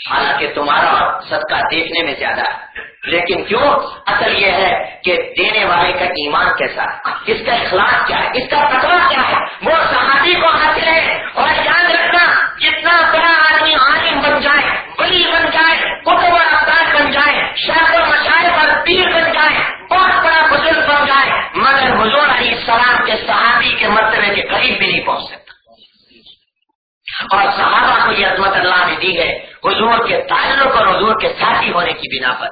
حالانکہ تمہارا صدقہ دیکھنے میں زیادہ ہے۔ لیکن کیوں؟ اصل یہ ہے کہ دینے والے کا ایمان کیسا ہے؟ اس کا اخلاق کیا ہے؟ اس کا پتہ کیا ہے؟ وہ صحابی کو حاصل ہے۔ اور یاد رکھنا، جتنا بڑا آدمی عالم بن جائے بلی بن جائے کتب افطار بن جائے شہر مشاعر پر پیر بن جائے، بہت بڑا بزرگ بن جائے، مگر حضور علیہ السلام کے صحابی کے مرتبے کے قریب بھی نہیں پہنچ سکتا۔ اور صحابہ کو یہ عظمت اللہ نے دی ہے حضور کے تعلق اور حضور کے ساتھی ہونے کی بنا پر۔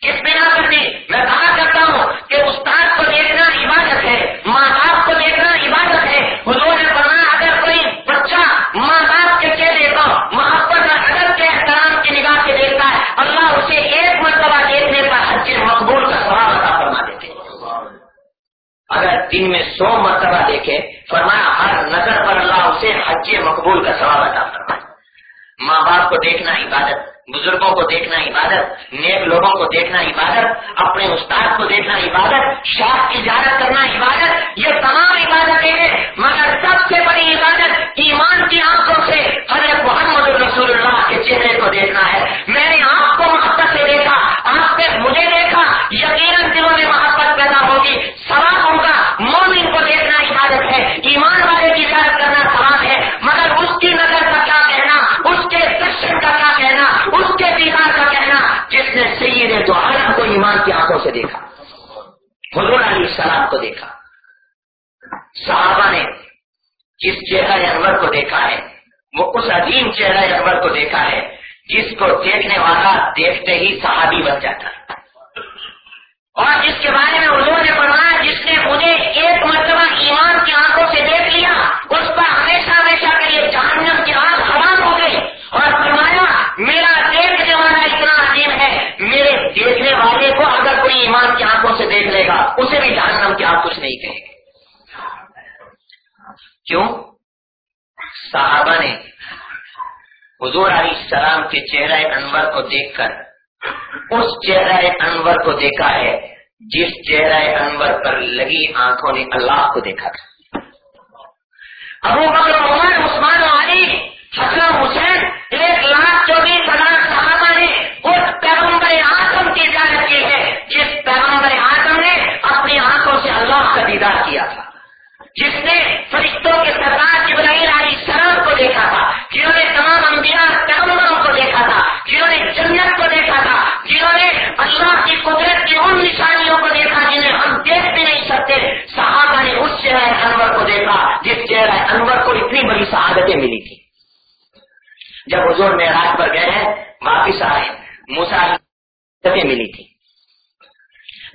کس بنا پر دی میں کہا کرتا ہوں کہ استاد کو دیکھنا عبادت ہے، ماں باپ کو دیکھنا عبادت ہے۔ حضور نے فرمایا، اگر کوئی بچہ ماں باپ کے چہرے کو محبت اور ادب کے احترام کی نگاہ سے دیکھتا ہے، اللہ اسے ایک مرتبہ دیکھنے پر حج مقبول کا سوال عطا فرما دیتے۔ اگر دن میں سو مرتبہ دیکھے فرمایا، ہر نظر پر اللہ اسے حج مقبول کا سوال عطا فرمائے۔ ماں باپ کو دیکھنا عبادت، بزرگوں کو دیکھنا عبادت، نیک لوگوں کو دیکھنا عبادت، اپنے استاد کو دیکھنا عبادت، شاخ کی اجازت کرنا عبادت۔ چہرہ انور کو دیکھا ہے۔ وہ اس عظیم چہرہ انور کو دیکھا ہے، جس کو دیکھنے والا دیکھتے ہی صحابی بن جاتا۔ ہے اور جس کے بارے میں حضور نے فرمایا، جس نے مجھے ایک مرتبہ ایمان کی آنکھوں سے دیکھ لیا، اس پر ہمیشہ ہمیشہ کے لیے جہنم کی آنکھ حرام ہو گئی اور فرمایا، میرا دیکھنے والا اتنا عظیم ہے، میرے دیکھنے والے کو اگر کوئی ایمان کی آنکھوں سے دیکھ لے گا، اسے بھی جہنم کی آنکھ کچھ نہیں کہے گی کیوں؟ صحابہ نے حضور علیہ السلام کے چہرہ انور کو دیکھ کر، اس چہرہ انور کو دیکھا ہے، جس چہرہ انور پر لگی آنکھوں نے اللہ کو دیکھا تھا۔ ابو بکر عمر، عثمان علی، حسن حسین، ایک لاکھ چوبیس ہزار صحابہ نے اس پیغمبر آسم کی اجازت کی ہے، جس پیغمبر آسم نے اپنی آنکھوں سے اللہ کا دیدا کیا تھا۔ جس نے فرشتوں کے سردار جبرائیل علیہ السلام کو دیکھا تھا، جنہوں نے تمام انبیاء پیغمبروں کو دیکھا تھا، جنہوں نے جنت کو دیکھا تھا، جنہوں نے اللہ کی قدرت کی ان نشانیوں کو دیکھا جنہیں ہم دیکھ بھی نہیں سکتے۔ صحابہ نے اس چہرہ انور کو دیکھا، جس چہرہ انور کو اتنی بڑی شہادتیں ملی تھی جب حضور میں رات پر گئے ہیں واپس آئے مساحتیں ملی تھی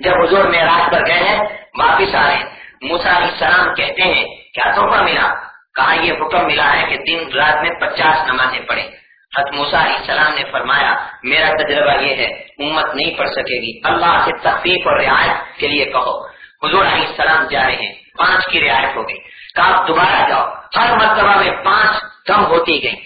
جب حضور میں رات پر گئے ہیں واپس آئے موسا علیہ السلام کہتے ہیں، کیا تحفہ ملا؟ کہا، یہ حکم ملا ہے کہ دن رات میں پچاس نمازیں پڑھیں. حت موسا علیہ السلام نے فرمایا، میرا تجربہ یہ ہے، امت نہیں پڑھ سکے گی، اللہ سے تخفیف اور رعایت کے لیے کہو. حضور علیہ السلام جا رہے ہیں، پانچ کی رعایت ہو گئی۔ کہا دوبارہ جاؤ، ہر مرتبہ میں پانچ کم ہوتی گئی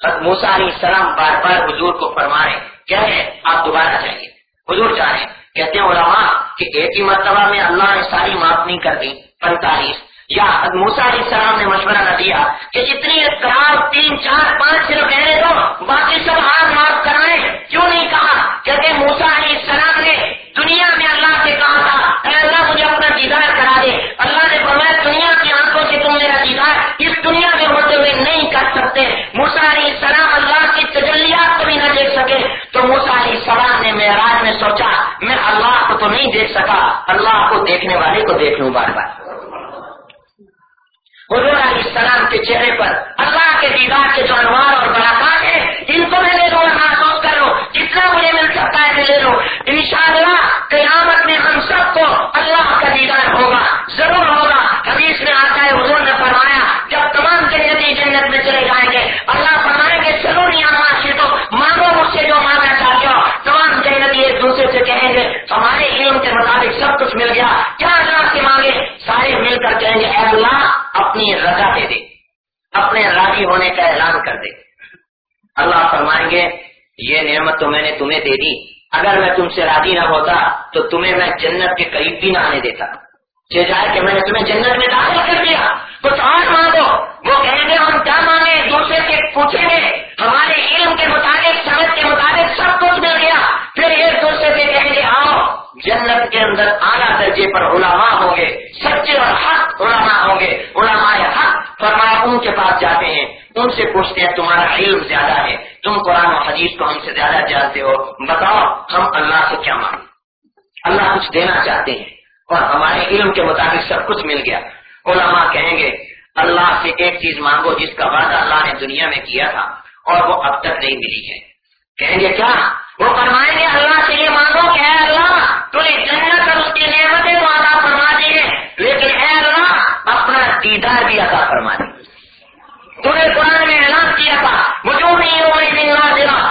حت موسا علیہ السلام بار بار حضور کو فرمائے کیا ہے، آپ دوبارہ جائیے. حضور جا رہے ہیں کہتے ہیں علماء کہ ایک ہی مرتبہ میں اللہ نے ساری معاف نہیں کر دی پینتالیس یا موسا علیہ السلام نے مشورہ نہ دیا کہ جتنی اطلاع تین، چار، پانچ صرف کہنے دو باقی سب ہاتھ معاف کرائے کیوں نہیں کہا؟ کہتے موسا علیہ السلام نے دنیا میں اللہ سے کہا تھا، اے اللہ مجھے اپنا دیدار کرا دے۔ اللہ نے فرمایا، دنیا کی آنکھوں سے تم میرا دیدار اس دنیا میں ہوتے ہوئے نہیں کر سکتے۔ موسا علیہ السلام اللہ دیکھ سکے تو موسا علیہ السلام نے معراج میں سوچا، میں اللہ کو تو نہیں دیکھ سکا، اللہ کو دیکھنے والے کو دیکھ لوں بار بار۔ حضور علیہ السلام کے چہرے پر اللہ کے دیدار کے جو انوار اور براکات ہیں، ان کو میں لے لوں اور محسوس کر لوں۔ جتنا مجھے مل سکتا ہے میں لے لوں۔ انشاءاللہ قیامت میں ہم سب کو اللہ کا دیدار ہوگا، ضرور ہوگا۔ حدیث میں آتا ہے، حضور نے فرمایا، جب تمام جنتی جنت میں چلے جائیں گے، اللہ ہمارے علم کے مطابق سب کچھ مل گیا۔ کیا اللہ سے مانگے؟ سارے مل کر کہیں گے، اے اللہ، اپنی رضا دے دے۔ اپنے راضی ہونے کا اعلان کر دے۔ اللہ فرمائیں گے، یہ نعمت تو میں نے تمہیں دے دی۔ اگر میں تم سے راضی نہ ہوتا، تو تمہیں میں جنت کے قریب بھی نہ آنے دیتا۔ جائے کہ میں نے تمہیں جنت میں داخل کر دیا۔ کچھ اور مانگو۔ وہ کہیں گے، ہم کیا مانگے دوسرے سے پوچھیں گے، ہمارے پر علماء ہوں گے، سچے اور حق علماء ہوں گے، علماء حق فرمایا ان کے پاس جاتے ہیں، ان سے پوچھتے ہیں تمہارا علم زیادہ ہے، تم قرآن و حدیث کو ہم سے زیادہ جانتے ہو، بتاؤ ہم اللہ سے کیا مانگیں اللہ کچھ دینا چاہتے ہیں اور ہمارے علم کے مطابق سب کچھ مل گیا۔ علماء کہیں گے، اللہ سے ایک چیز مانگو جس کا وعدہ اللہ نے دنیا میں کیا تھا اور وہ اب تک نہیں ملی ہے۔ کہیں گے کیا؟ وہ فرمائیں گے، اللہ سے یہ مانگو کہ اے اللہ تو نے جنت اور اس کی نعمتیں وعدہ فرما دی ہے لیکن اے اللہ، اپنا دیدار بھی عطا فرما دی تو نے قرآن میں اعلان کیا تھا مجھے نہیں ہو نہ دینا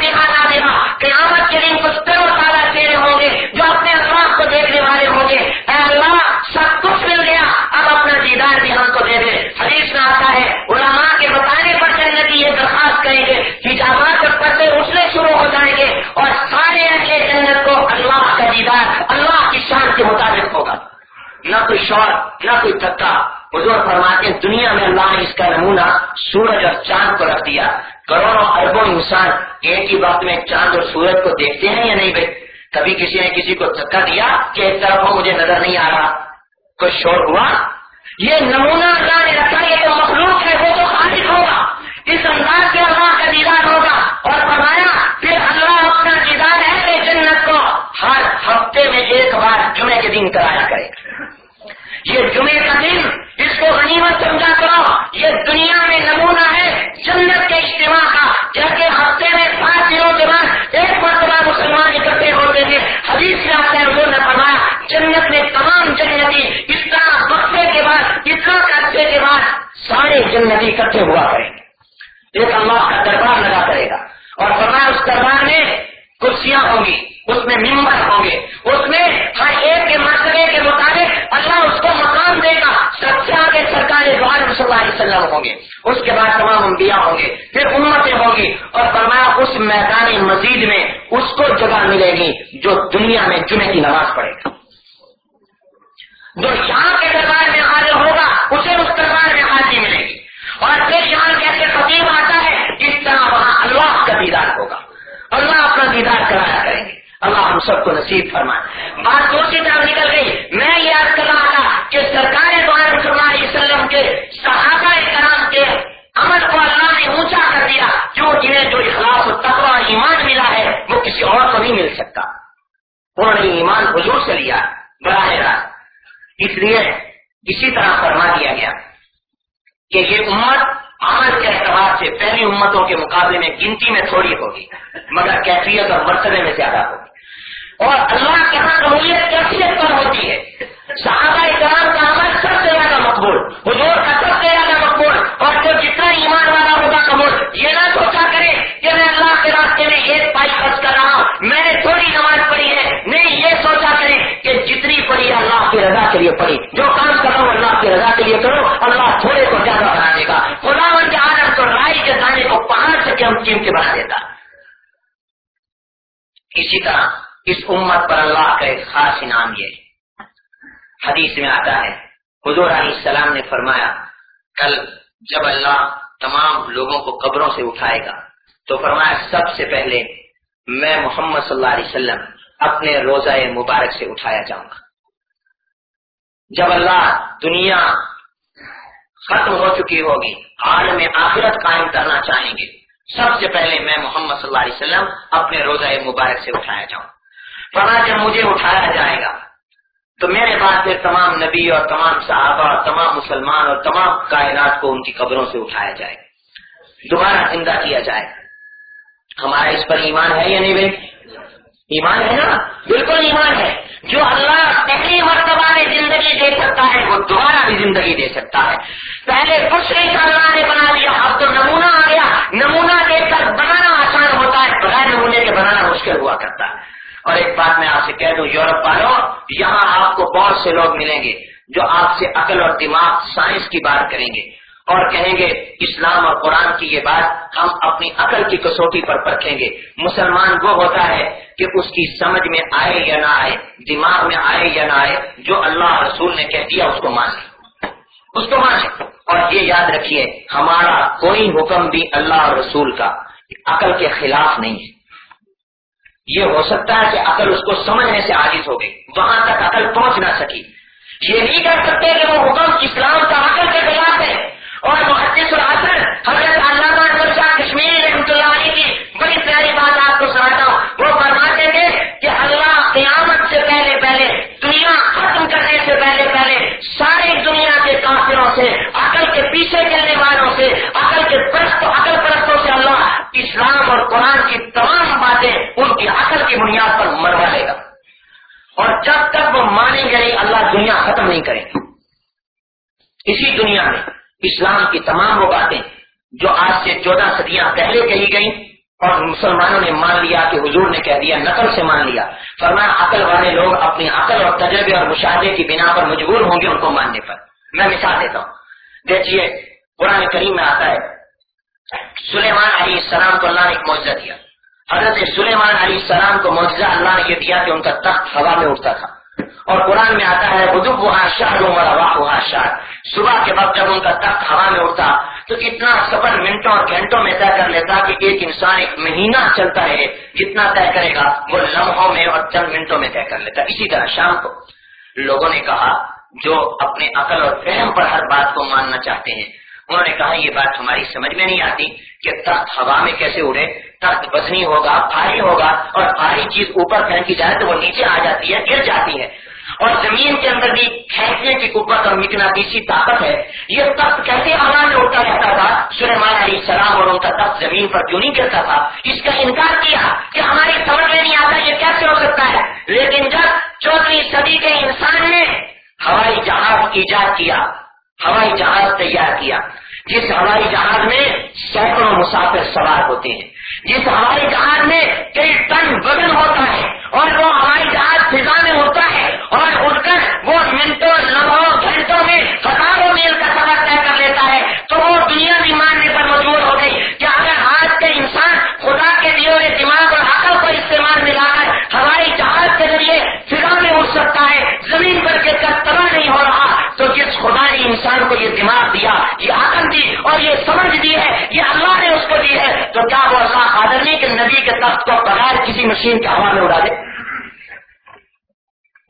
دکھانا دینا قیامت کے دن کچھ تر و تازہ چہرے ہوں گے جو اپنے اللہ کو دیکھنے والے ہوں گے۔ اے اللہ، سب کچھ مل گیا، اب اپنا دیدار بھی ہم کو دے دے۔ حدیث میں آتا ہے، علماء کے بتانے پر جنتی یہ درخواست کریں گے کہ جامعات جب پڑھتے اٹھنے شروع ہو جائیں گے اور سارے ایسے جنت کو کا دیدار اللہ کی شان کے مطابق ہوگا۔ نہ کوئی شور، نہ کوئی تھکا حضور فرماتے ہیں، دنیا میں اللہ نے اس کا نمونہ سورج اور چاند کو رکھ دیا۔ کروڑوں اربوں انسان ایک ہی وقت میں چاند اور سورج کو دیکھتے ہیں یا نہیں بھائی؟ کبھی کسی نے کسی کو دھکا دیا کہ ایک طرف ہو، مجھے نظر نہیں آ رہا۔ کوئی شور ہوا؟ یہ نمونہ اللہ نے رکھا، یہ جو مخلوق ہے، وہ تو خالق ہوگا۔ اس انداز کے اللہ کا دیدار ہوگا۔ اور فرمایا، پھر اللہ اپنا دیدار ہے کہ جنت کو ہر ہفتے میں ایک بار جمعے کے دن کرایا کرے۔ یہ جمعے کا دن اس کو غنیمت سمجھا کرو۔ یہ دنیا میں نمونہ ہے جنت کے اجتماع کا۔ جبکہ ہفتے میں پانچ دنوں کے بعد ایک مرتبہ مسلمان اکٹھے ہوتے ہیں۔ حدیث میں آتا ہے انہوں نے فرمایا، جنت میں تمام جنتی اس طرح وقفے کے بعد، اتنا عرصے کے بعد سارے جنتی اکٹھے ہوا کریں گے۔ ایک اللہ کا دربار لگا کرے گا۔ اور فرمایا، اس دربار میں کرسیاں ہوں گی، اس میں ممبر ہوں گے۔ اس میں ہر ایک کے مرتبے کے مطابق اللہ اس کو مقام دے گا۔ سب سے آگے سرکار صلی اللہ علیہ وسلم ہوں گے۔ اس کے بعد تمام انبیاء ہوں گے۔ پھر امتیں ہوں گی۔ اور فرمایا اس میدان مزید میں اس کو جگہ ملے گی جو دنیا میں جمعے کی نماز پڑھے گا۔ جو یہاں کے دربار میں حاضر ہوگا، اسے اس دربار میں حاضری ملے گی۔ اور پھر یہاں کیسے خطیب آتا اللہ اپنا دیدار کرایا کریں گے۔ اللہ ہم سب کو نصیب فرمائے۔ بات دوسری طرف نکل گئی۔ میں یاد کر رہا تھا کہ سرکار صلی اللہ علیہ وسلم کے صحابہ کرام کے عمل کو اللہ نے اونچا کر دیا۔ جو جنہیں جو اخلاص و تقوی ایمان ملا ہے، وہ کسی اور کو نہیں مل سکتا۔ انہوں نے ایمان حضور سے لیا براہ راست۔ اس لیے اسی طرح فرما دیا گیا کہ یہ امت عمل کے اعتبار سے پہلی امتوں کے مقابلے میں گنتی میں تھوڑی ہوگی، مگر کیفیت اور مرتبے میں زیادہ ہوگی۔ اور اللہ کے یہاں قبولیت کیفیت پر ہوتی ہے۔ صحابہ کرام کا عمل سب سے زیادہ مقبول، حضور کا سب سے زیادہ مقبول، اور جو جتنا ایمان والا ہوگا قبول۔ یہ نہ سوچا کرے کہ میں اللہ کے راستے میں ایک پائی خرچ کر رہا ہوں، میں نے تھوڑی نماز پڑھی ہے۔ نہیں، یہ سوچا کرے کہ جتنی پڑھی اللہ کی رضا کے لیے پڑھی۔ جو کام کر رہا ہوں، اللہ کی رضا کے لیے کرو، اللہ تھوڑے کو زیادہ بنا دے گا۔ پہاڑ سے قیمتی بنا دیتا۔ اسی طرح اس امت پر اللہ کا ایک خاص انعام یہ حدیث میں آتا ہے، حضور علیہ السلام نے فرمایا، کل جب اللہ تمام لوگوں کو قبروں سے اٹھائے گا، تو فرمایا، سب سے پہلے میں محمد صلی اللہ علیہ وسلم اپنے روزہ مبارک سے اٹھایا جاؤں گا۔ جب اللہ دنیا ختم ہو چکی ہوگی، عالم آخرت قائم کرنا چاہیں گے سب سے پہلے میں محمد صلی اللہ علیہ وسلم اپنے روزہ مبارک سے اٹھایا جاؤں۔ فرمایا جب مجھے اٹھایا جائے گا، تو میرے بعد پھر تمام نبی اور تمام صحابہ اور تمام مسلمان اور تمام کائنات کو ان کی قبروں سے اٹھایا جائے۔ دوبارہ زندہ کیا جائے۔ ہمارا اس پر ایمان ہے یا نہیں بھائی؟ ایمان ہے نا؟ بالکل ایمان ہے۔ جو اللہ پہلی مرتبہ میں زندگی دے سکتا ہے، وہ دوبارہ بھی زندگی دے سکتا ہے۔ پہلے کچھ نہیں اللہ نے بنا دیا اب تو نمونہ آ گیا۔ نمونہ دیکھ کر بنانا آسان ہوتا ہے، بغیر نمونے کے بنانا مشکل ہوا کرتا ہے۔ اور ایک بات میں آپ سے کہہ دوں، یورپ والوں یہاں آپ کو بہت سے لوگ ملیں گے جو آپ سے عقل اور دماغ، سائنس کی بات کریں گے۔ اور کہیں گے، اسلام اور قرآن کی یہ بات ہم اپنی عقل کی کسوٹی پر پرکھیں گے. مسلمان وہ ہوتا ہے کہ اس کی سمجھ میں آئے یا نہ آئے، دماغ میں آئے یا نہ آئے، جو اللہ رسول نے کہہ دیا اس کو مان لے۔ اس کو مان لے۔ اور یہ یاد رکھیے، ہمارا کوئی حکم بھی اللہ اور رسول کا عقل کے خلاف نہیں ہے۔ یہ ہو سکتا ہے کہ عقل اس کو سمجھنے سے عاجز ہو گئی، وہاں تک عقل پہنچ نہ سکی۔ یہ نہیں کر سکتے کہ وہ حکم اسلام کا عقل کے خلاف ہے۔ اور محدث الحسن حضرت علامہ نور شاہ کشمیر رحمۃ اللہ علیہ کی بڑی پیاری بات آپ کو سناتا ہوں۔ وہ فرماتے تھے کہ اللہ قیامت سے پہلے پہلے، دنیا ختم کرنے سے پہلے پہلے ساری دنیا کے کافروں سے، عقل کے پیچھے چلنے والوں سے، عقل کے پرست، عقل پرستوں سے اللہ اسلام اور قرآن کی تمام باتیں ان کی عقل کی بنیاد پر مروا لے گا۔ اور جب تک وہ مانیں گے نہیں، اللہ دنیا ختم نہیں کرے گا اسی دنیا میں اسلام کی تمام وہ باتیں جو آج سے چودہ صدیاں پہلے کہی گئی اور مسلمانوں نے مان لیا کہ حضور نے کہہ دیا، نقل سے مان لیا۔ فرمایا، عقل والے لوگ اپنی عقل اور تجربے اور مشاہدے کی بنا پر مجبور ہوں گے ان کو ماننے پر۔ میں مثال دیتا ہوں۔ دیکھیے، قرآن کریم میں آتا ہے، سلیمان علیہ السلام کو اللہ نے ایک معاوضہ دیا۔ حضرت سلیمان علیہ السلام کو معاوضہ اللہ نے یہ دیا کہ ان کا تخت ہوا میں اٹھتا تھا۔ اور قرآن میں آتا ہے بدب وہاں شاہ واہ وہاں شاہ صبح کے وقت جب ان کا تخت ہوا میں اٹھتا، تو اتنا سفر منٹوں اور گھنٹوں میں طے کر لیتا کہ ایک انسان ایک مہینہ چلتا ہے جتنا طے کرے گا؟ وہ لمحوں میں اور چند منٹوں میں طے کر لیتا۔ اسی طرح شام کو لوگوں نے کہا، جو اپنے عقل اور فہم پر ہر بات کو ماننا چاہتے ہیں، انہوں نے کہا، یہ بات ہماری سمجھ میں نہیں آتی کہ تخت ہوا میں کیسے اڑے تخت بسنی ہوگا، بھاری ہوگا اور بھاری چیز اوپر پھینکی جائے تو وہ نیچے آ جاتی ہے، گر جاتی ہے۔ اور زمین کے اندر بھی کھینچنے کی قوت اور مکناطیسی طاقت ہے۔ یہ تخت کیسے ہوا میں اڑتا رہتا تھا؟ سلیمان علیہ السلام اور ان کا تخت زمین پر کیوں نہیں گرتا تھا؟ اس کا انکار کیا کہ ہماری سمجھ میں نہیں آتا یہ کیسے ہو سکتا ہے۔ لیکن جب چودہویں صدی کے انسان نے ہوائی جہاز ایجاد کیا، ہوائی جہاز تیار کیا، جس ہوائی جہاز میں سینکڑوں مسافر سوار ہوتے ہیں۔ جس ہوائی جہاز میں کئی ٹن وزن ہوتا ہے اور وہ ہوائی جہاز فضا میں ہوتا ہے اور اٹھ کر وہ منٹوں، لمحوں، گھنٹوں میں ہزاروں میل کا سفر طے کر لیتا ہے۔ تو وہ دنیا بھی ماننے پر مجبور ہو گئی کہ اگر آج کے انسان خدا کے دیے ہوئے دماغ اور عقل کو استعمال میں لا کر ہوائی جہاز کے ذریعے فضا میں اٹھ سکتا ہے، زمین پر کے تباہ نہیں ہو رہا۔ جس خدا نے انسان کو یہ دماغ دیا، یہ عقل دی اور یہ سمجھ دی ہے، یہ اللہ نے اس کو دی ہے۔ تو کیا وہ اللہ قادر نہیں کہ نبی کے تخت کو بغیر کسی مشین کے ہوا میں اڑا دے؟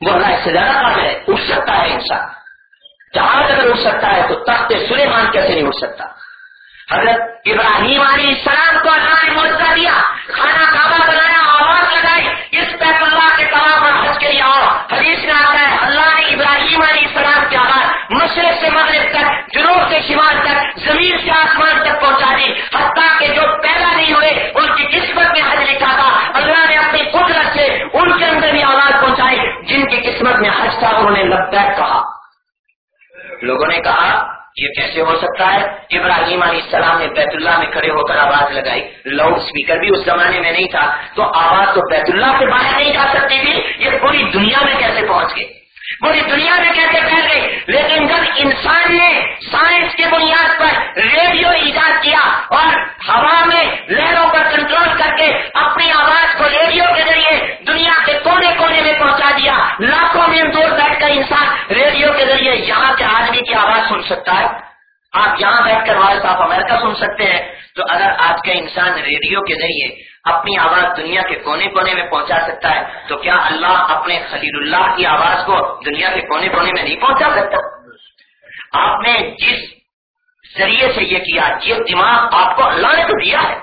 وہ اللہ اس سے زیادہ قابل ہے اٹھ سکتا ہے انسان۔ جہاز اگر اٹھ سکتا ہے تو تخت سلیمان کیسے نہیں اٹھ سکتا؟ حضرت ابراہیم علیہ السلام نے کہا، یہ کیسے ہو سکتا ہے؟ ابراہیم علیہ السلام نے بیت اللہ میں کھڑے ہو کر آواز لگائی۔ لاؤڈ اسپیکر بھی اس زمانے میں نہیں تھا۔ تو آواز تو بیت اللہ سے باہر نہیں جا سکتی تھی، یہ پوری دنیا میں کیسے پہنچ گئی؟ پوری دنیا میں کیسے پھیل گئی لیکن جب انسان نے سائنس کی بنیاد پر ریڈیو ایجاد کیا اور ہوا میں لہروں پر کنٹرول کر کے اپنی آواز کو ریڈیو کے ذریعے دنیا کے کونے کونے میں پہنچا دیا، لاکھوں میں دور بیٹھ کر انسان ریڈیو کے ذریعے یہاں کے آدمی کی آواز سن سکتا ہے۔ آپ یہاں بیٹھ کر وائس آف امریکہ سن سکتے ہیں۔ تو اگر آج کا انسان ریڈیو کے ذریعے اپنی آواز دنیا کے کونے کونے میں پہنچا سکتا ہے، تو کیا اللہ اپنے خلیل اللہ کی آواز کو دنیا کے کونے کونے میں نہیں پہنچا سکتا؟ آپ نے جس ذریعے سے یہ کیا، یہ دماغ آپ کو اللہ نے تو دیا ہے۔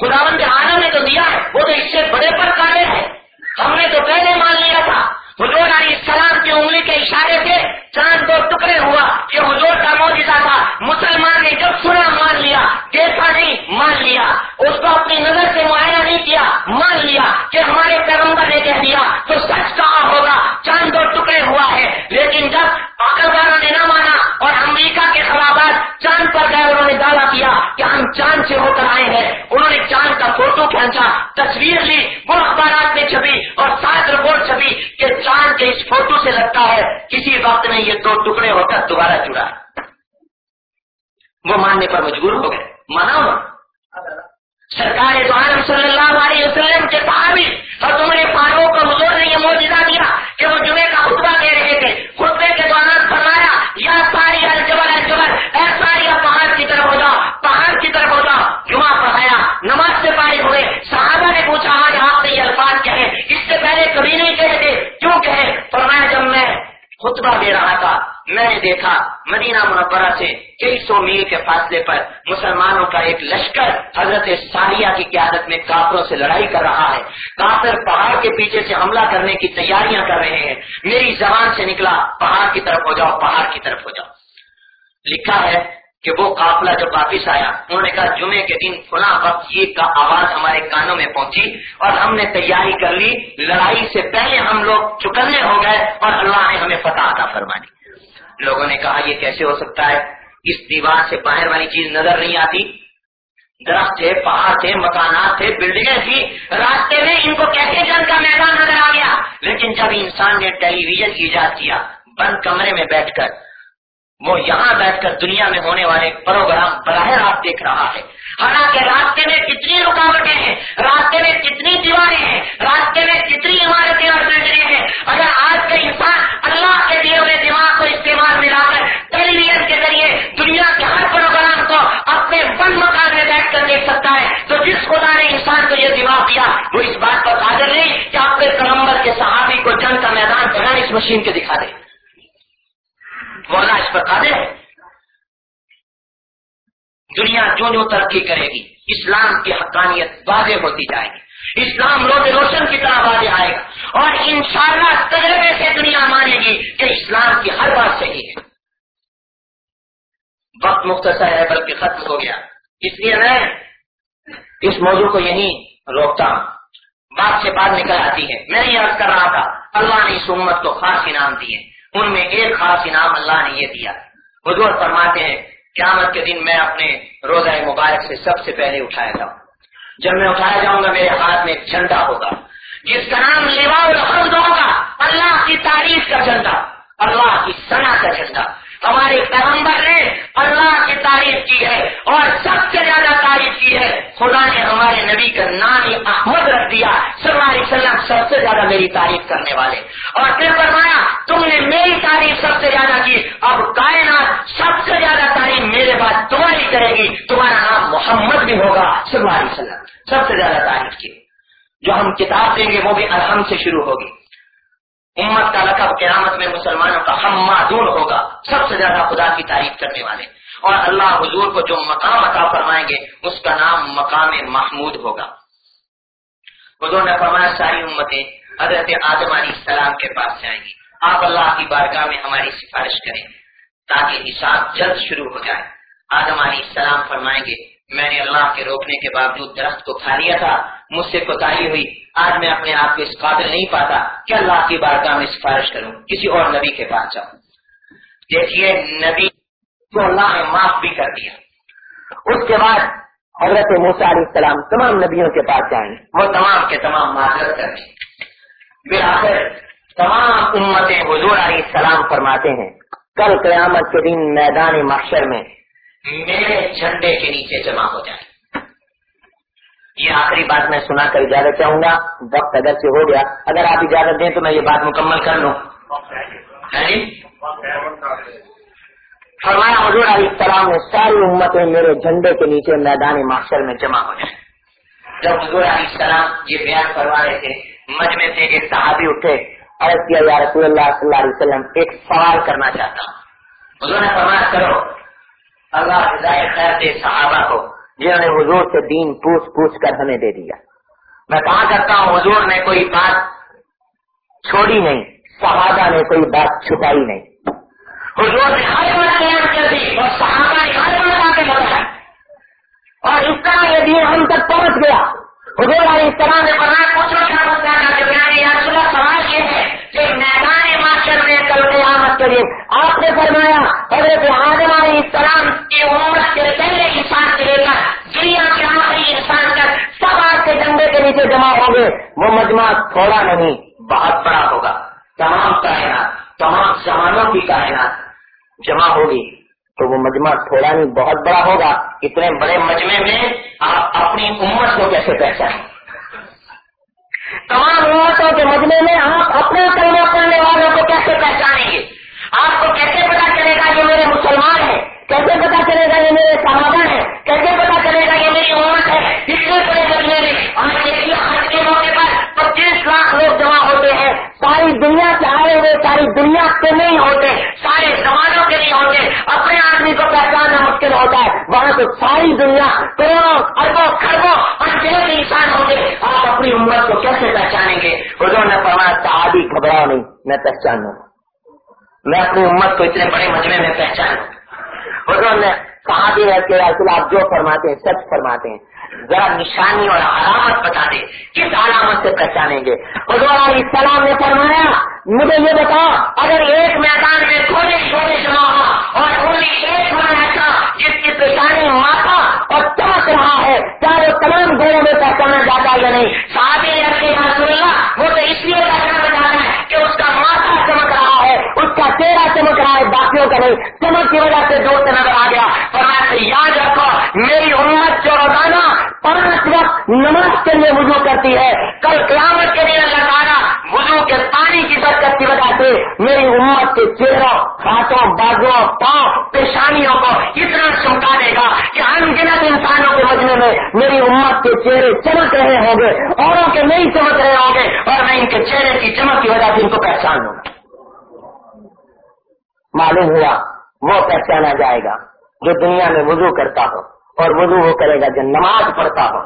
خدا بند عالم نے تو دیا ہے، وہ تو اس سے بڑے پر کارے ہے۔ ہم نے تو پہلے مان لیا تھا۔ حضور علیہ السلام کی انگلی کے اشارے سے چاند دو ٹکڑے ہوا یہ حضور کا موجودہ تھا۔ مسلمان نے جب سنا، مان لیا۔ دیکھا نہیں، مان لیا۔ اس کو اپنی نظر سے معائنہ نہیں کیا، مان لیا کہ ہمارے پیغمبر نے کہہ دیا۔ تو سچ کہا ہوگا، چاند دو ٹکڑے ہوا ہے۔ لیکن جب والوں نے نہ مانا اور امریکہ کے خرابات چاند پر گئے، انہوں نے دعویٰ کیا کہ ہم چاند سے ہو کر آئے ہیں۔ انہوں نے چاند کا فوٹو کھینچا، تصویر لی وہ اخبارات میں چھپی اور سات رپورٹ چھپی کہ چاند کے اس فوٹو سے لگتا ہے، کسی وقت میں یہ دو ٹکڑے ہو کر دوبارہ جڑا۔ وہ ماننے پر مجبور ہو گئے۔ مانا سرکار دو عالم صلی اللہ علیہ وسلم کے صحابی اور تمہارے فاروق کو حضور نے یہ موجودہ دیا کہ وہ جمعے کا خطبہ دے رہے تھے۔ خطبے کے دوران فرمایا، یا ساری الجبل الجبل، اے ساری پہاڑ کی طرف ہو جاؤ، پہاڑ کی طرف ہو جاؤ۔ جمعہ پڑھایا نماز سے پاری ہوئے۔ صحابہ نے پوچھا، آج آپ نے یہ الفاظ کہے۔ اس سے پہلے کبھی نہیں کہے تھے۔ کیوں کہے؟ فرمایا، جب میں خطبہ دے رہا تھا۔ میں نے دیکھا مدینہ منورہ سے کئی سو میل کے فاصلے پر مسلمانوں کا ایک لشکر حضرت ساریہ کی قیادت میں کافروں سے لڑائی کر رہا ہے۔ کافر پہاڑ کے پیچھے سے حملہ کرنے کی تیاریاں کر رہے ہیں۔ میری زبان سے نکلا، پہاڑ کی طرف ہو جاؤ، پہاڑ کی طرف ہو جاؤ۔ لکھا ہے کہ وہ قافلہ جب واپس آیا، انہوں نے کہا، جمعے کے دن فلاں وقت یہ کا آواز ہمارے کانوں میں پہنچی اور ہم نے تیاری کر لی۔ لڑائی سے پہلے ہم لوگ چکلنے ہو گئے اور اللہ نے ہمیں پتا آتا فرمانی لوگوں نے کہا، یہ کیسے ہو سکتا ہے؟ اس دیوار سے باہر والی چیز نظر نہیں آتی۔ درخت تھے، پہاڑ تھے، مکانات تھے، بلڈنگیں تھی راستے میں ان کو کیسے جنگ کا میدان نظر آ گیا؟ لیکن جب انسان نے ٹیلی ویژن ایجاد کیا، بند کمرے میں بیٹھ کر وہ یہاں بیٹھ کر دنیا میں ہونے والے پروگرام براہ راست دیکھ رہا ہے۔ حالانکہ راستے میں کتنی رکاوٹیں ہیں، راستے میں کتنی دیواریں ہیں، راستے میں کتنی عمارتیں اور بلڈنگیں ہیں۔ اگر آج کا انسان اللہ کے دیے ہوئے دماغ کو استعمال میں لا کر ٹیلی ویژن کے ذریعے دنیا کے ہر پروگرام کو اپنے بند مکان میں بیٹھ کر دیکھ سکتا ہے، تو جس خدا نے انسان کو یہ دماغ دیا، وہ اس بات پر قادر نہیں کہ آپ کے کلمبر کے صحابی کو جنگ کا میدان بنا اس مشین کے دکھا دے۔ مولا اس پر قادر ہے۔ دنیا جو جو ترقی کرے گی، اسلام کی حقانیت واضح ہوتی جائے گی۔ اسلام روز روشن کی طرح واضح آئے گا۔ اور انشاءاللہ تجربے سے دنیا مانے گی کہ اسلام کی ہر بات صحیح ہے۔ وقت مختصر ہے بلکہ ختم ہو گیا۔ اس لیے میں اس موضوع کو یہیں روکتا ہوں۔ بات سے بات نکل آتی ہے۔ میں یہ عرض کر رہا تھا، اللہ نے اس امت کو خاص انعام دیے۔ ان میں ایک خاص انعام اللہ نے یہ دیا۔ حضور فرماتے ہیں، قیامت کے دن میں اپنے روزہ مبارک سے سب سے پہلے اٹھایا جاؤں۔ جب میں اٹھایا جاؤں گا، میرے ہاتھ میں ایک جھنڈا ہوگا، جس کا نام لیوا ہوگا، اللہ کی تعریف کا جھنڈا، اللہ کی سنا کا جھنڈا۔ ہمارے پیغمبر نے اللہ کی تعریف کی ہے اور سب سے زیادہ تعریف کی ہے۔ خدا نے ہمارے نبی کا نام ہی احمد رکھ دیا۔ علیہ وسلم سب سے زیادہ میری تعریف کرنے والے۔ اور پھر فرمایا، تم نے میری تعریف سب سے زیادہ کی۔ اب کائنات سب سے زیادہ تعریف میرے بعد تمہاری کرے گی۔ تمہارا نام محمد بھی ہوگا علیہ وسلم سب سے زیادہ تعریف کی۔ جو ہم کتاب دیں گے، وہ بھی الحمد سے شروع ہوگی۔ امت کا لقب قیامت میں مسلمانوں کا ہم ہوگا، سب سے زیادہ خدا کی تعریف کرنے والے۔ اور اللہ حضور کو جو مقام عطا فرمائیں گے، اس کا نام مقام محمود ہوگا۔ حضور نے فرمایا، ساری امتیں حضرت آدم علیہ السلام کے پاس جائیں گی۔ آپ اللہ کی بارگاہ میں ہماری سفارش کریں، تاکہ حساب جلد شروع ہو جائے۔ آدم علیہ السلام فرمائیں گے، میں نے اللہ کے روکنے کے باوجود درخت کو کھا لیا تھا مجھ سے کوتاہی ہوئی۔ آج میں اپنے آپ کو اس قابل نہیں پاتا کہ اللہ کی بارگاہ میں سفارش کروں۔ کسی اور نبی کے پاس جاؤں۔ دیکھیے، نبی کو اللہ نے معاف بھی کر دیا۔ اس کے بعد حضرت موسیٰ علیہ السلام تمام نبیوں کے پاس جائیں۔ گے وہ تمام کے تمام معذرت کر دیں۔ آخر تمام امتیں حضور علیہ السلام فرماتے ہیں، کل قیامت کے دن میدان محشر میں میرے جھنڈے کے نیچے جمع ہو جائیں یہ آخری بات میں سنا کر اجازت چاہوں گا، وقت اگر سے ہو گیا، اگر آپ اجازت دیں تو میں یہ بات مکمل کر لوں۔ ہاں جی؟ فرمایا، حضور علیہ السلام نے ساری امتیں میرے جھنڈے کے نیچے میدان معاشر میں جمع ہو جائیں جب حضور علیہ السلام یہ بیان کروا رہے تھے، مجمع سے ایک صحابی اٹھے، عرض کیا، یا رسول اللہ صلی اللہ علیہ وسلم، ایک سوال کرنا چاہتا ہوں۔ حضور نے فرمایا، کرو۔ اللہ خیر دے صحابہ کو جنہوں نے حضور سے دین پوچھ پوچھ کر ہمیں دے دیا۔ میں کہا کرتا ہوں، حضور نے کوئی بات چھوڑی نہیں، صحابہ نے کوئی بات چھپائی نہیں۔ حضور نے ہر بات بیان کر دی اور صحابہ نے ہر بات آ کے بتایا اور اس طرح یہ دین ہم تک پہنچ گیا۔ حضور علیہ السلام نے فرمایا، پوچھو کیا بتایا کہ میرے یا رسول سوال یہ ہے کہ میدان معاشر میں کل قیامت کے لیے۔ آپ نے فرمایا، حضرت آدم علیہ السلام کی عمر کے پہلے انسان سے لے کر دنیا کے آخری انسان تک سب آپ کے ڈنڈے کے نیچے جمع ہوں گے۔ وہ مجمع تھوڑا نہیں، بہت بڑا ہوگا۔ تمام کائنات، تمام زمانوں کی کائنات جمع ہوگی۔ تو وہ مجمع تھوڑا نہیں، بہت بڑا ہوگا۔ اتنے بڑے مجمع میں آپ اپنی امت کو کیسے پہچانیں؟ تمام امتوں کے مجمع میں آپ اپنے کلمہ پڑھنے والوں کو کیسے پہچانیں گے؟ آپ کو کیسے پتا چلے گا یہ میرے مسلمان ہیں؟ کیسے پتا چلے گا یہ میرے صحابہ ہیں؟ کیسے پتا چلے گا یہ میری امت ہے؟ کتنے بڑے مجمے میں آج دیکھیے آج کے موقع پر پچیس لاکھ لوگ جمع ہوتے ہیں۔ ساری دنیا سے آئے ہوئے، ساری دنیا سے نہیں ہوتے، سارے زمانوں کے نہیں ہوتے، اپنے آدمی کو پہچاننا مشکل ہوتا ہے۔ وہاں تو ساری دنیا کروڑوں، اربوں خربوں انگریز انسان ہوں گے۔ آپ اپنی امت کو کیسے پہچانیں گے؟ حضور نے فرمایا، صحابی گھبراؤ نہیں، میں پہچانوں۔ میں اپنی امت کو اتنے بڑے مجمے میں پہچانوں۔ حضور نے صحابی ہے کہ رسول آپ جو فرماتے ہیں، سچ فرماتے ہیں۔ ذرا نشانی اور علامت بتا دے کس علامت سے پہچانیں گے؟ حضور علیہ السلام نے فرمایا، مجھے یہ بتا اگر ایک میدان میں تھوڑے چھوٹے جمع ہو اور کوئی ایک ہونا ایسا جس کی پہچانی ماتا اور چمک رہا ہے، کیا وہ تمام گھروں میں پہچانا جاتا یا نہیں؟ شادی رکھے رسول اللہ، وہ تو اس لیے پہچانا جاتا ہے کہ اس کا ماتھا چمک رہا ہے، اس کا چہرہ چمک رہا ہے، باقیوں کا نہیں۔ چمک کی وجہ سے دوست نظر آ گیا۔ اور میں یاد رکھو، میری امت جو روزانہ پانچ وقت نماز کے لیے وضو کرتی ہے، کل قیامت کے لیے اللہ تعالیٰ وضو کے پانی کی برکت کی وجہ سے میری امت کے چہروں ہاتھوں بازو پاؤں، پیشانیوں کو اتنا چمکا دے گا کہ ان گنت انسانوں کے مجمے میں میری امت کے چہرے چمک رہے ہوں گے، اوروں کے نہیں چمک رہے ہوں گے، اور میں ان کے چہرے کی چمک کی وجہ سے ان کو پہچان لوں گا۔ معلوم ہوا، وہ پہچانا جائے گا جو دنیا میں وضو کرتا ہو، اور وضو وہ کرے گا جو نماز پڑھتا ہو۔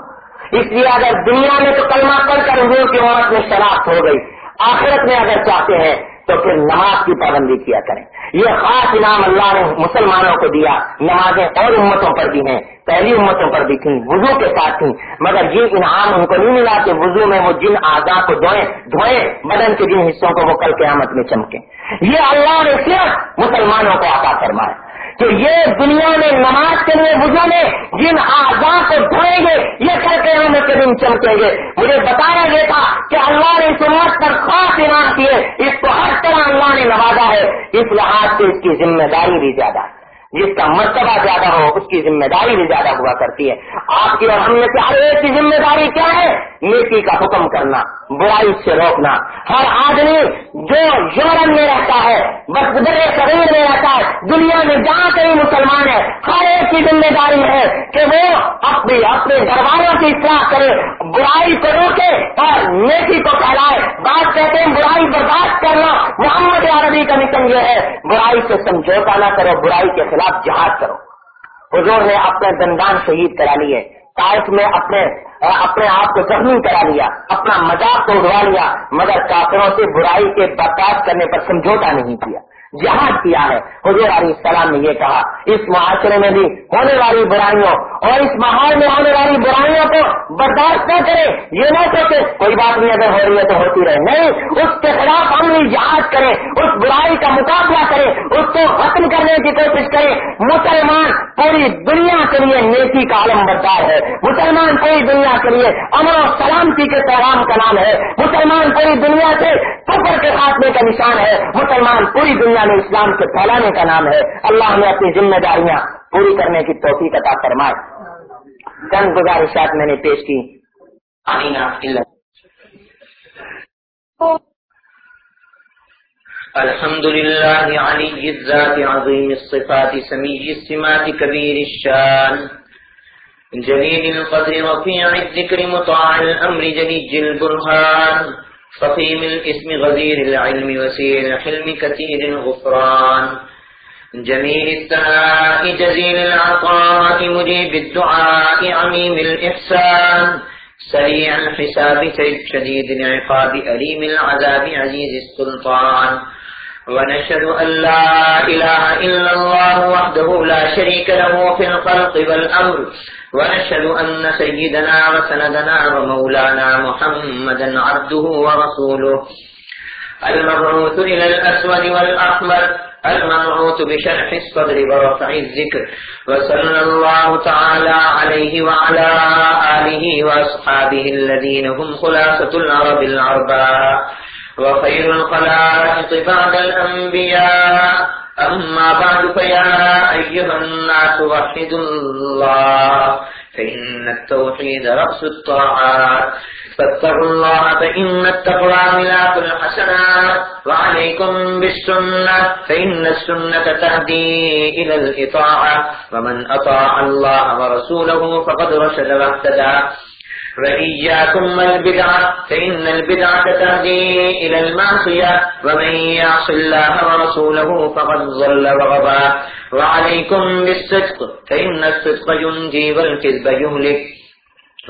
اس لیے اگر دنیا میں تو کلمہ پڑھ کر حضور کی عورت میں شناخت ہو گئی، آخرت میں اگر چاہتے ہیں تو پھر نماز کی پابندی کیا کریں۔ یہ خاص انعام اللہ نے مسلمانوں کو دیا، نمازیں اور امتوں پر بھی ہیں، پہلی امتوں پر بھی تھیں، وضو کے ساتھ تھیں۔ مگر یہ انعام ان کو نہیں ملا کہ وضو میں وہ جن آزاد کو دھوئیں دھوئیں، بدن کے جن حصوں کو وہ کل قیامت میں چمکیں۔ یہ اللہ نے صرف مسلمانوں کو عطا فرمایا۔ کہ یہ دنیا میں نماز کے لیے وضو میں جن آزاد کو دھوئیں گے، یہ کر کے ہم کے دن چمکیں گے۔ مجھے بتایا گیا تھا کہ اللہ نے اس امت پر خاص انعام کیے۔ اس کو ہر طرح اللہ نے نوازا ہے۔ اس لحاظ سے اس کی ذمہ داری بھی زیادہ ہے جس کا مرتبہ زیادہ ہو، اس کی ذمہ داری بھی زیادہ ہوا کرتی ہے۔ آپ کی اور ہم نے ہر ایک کی ذمہ داری کیا ہے؟ نیکی کا حکم کرنا، برائی سے روکنا۔ ہر آدمی جو یورن میں رہتا ہے، بس بڑے شریر میں رہتا ہے دنیا میں جہاں کہیں مسلمان ہے ہر ایک کی ذمہ داری ہے کہ وہ اپنی اپنے گھر والوں کی اصلاح کرے، برائی کو روکے اور نیکی کو پھیلائے۔ بات کہتے ہیں برائی برداشت کرنا، محمد عربی کا نکل یہ ہے، برائی سے سمجھوتا نہ کرو، برائی کے خلاف جہاد کرو۔ حضور نے اپنے دندان شہید کرا لیے، تاریخ میں اپنے اپنے آپ کو زخمی کرا لیا، اپنا مذاق کو اڑوا لیا، مگر کافروں سے برائی کے برداشت کرنے پر سمجھوتا نہیں کیا۔ جہاد کیا ہے۔ حضور علیہ السلام نے یہ کہا، اس معاشرے میں بھی ہونے والی برائیوں اور اس ماحول میں ہونے والی برائیوں کو برداشت نہ کرے۔ یہ نہ سوچے، کوئی بات نہیں، اگر ہو رہی ہے تو ہوتی رہے۔ نہیں، اس کے خلاف عملی جہاد کرے اس برائی کا مقابلہ کرے اس کو ختم کرنے کی کوشش کرے مسلمان پوری دنیا کے لیے نیکی کا عالم بردار ہے۔ مسلمان پوری دنیا کے لیے امن و سلامتی کے پیغام کا نام ہے۔ مسلمان پوری دنیا سے کفر کے خاتمے کا نشان ہے۔ مسلمان پوری دنیا میں اسلام کے پھیلانے کا نام ہے۔ اللہ نے اپنی ذمہ داریاں پوری کرنے کی توفیق عطا فرمائے۔ چند گزارشات میں نے پیش کی۔ الحمد لله علي الذات عظيم الصفات سمي السمات كبير الشان۔ جليل القدر رفيع الذكر مطاع الأمر جليج البرهان صفيم الاسم غزير العلم وسير الحلم كثير الغفران جميل الثناء جزيل العطاء مجيب الدعاء عميم الإحسان. سريع الحساب شديد العقاب أليم العذاب عزيز السلطان. ونشهد أن لا إله إلا الله وحده لا شريك له في الخلق والأمر. ونشهد أن سيدنا وسندنا ومولانا محمدا عبده ورسوله. المبعوث إلى الأسود والأحمر المبعوث بشرح الصدر ورفع الذكر. وصلى الله تعالى عليه وعلى آله وأصحابه الذين هم خلاصة العرب العرباء وخير الخلائق بعد الأنبياء. أما بعد فيا أيها الناس وحدوا الله فإن التوحيد رأس الطاعات. فاتقوا الله فإن التقوى ملاك الحسنات. وعليكم بالسنة فإن السنة تهدي إلى الإطاعة. ومن أطاع الله ورسوله فقد رشد واهتدى. وإياكم البدعة فإن البدعة تهدي إلى المعصية ومن يعص الله ورسوله فقد ظل وغضى وعليكم بالصدق فإن الصدق ينجي والكذب يهلك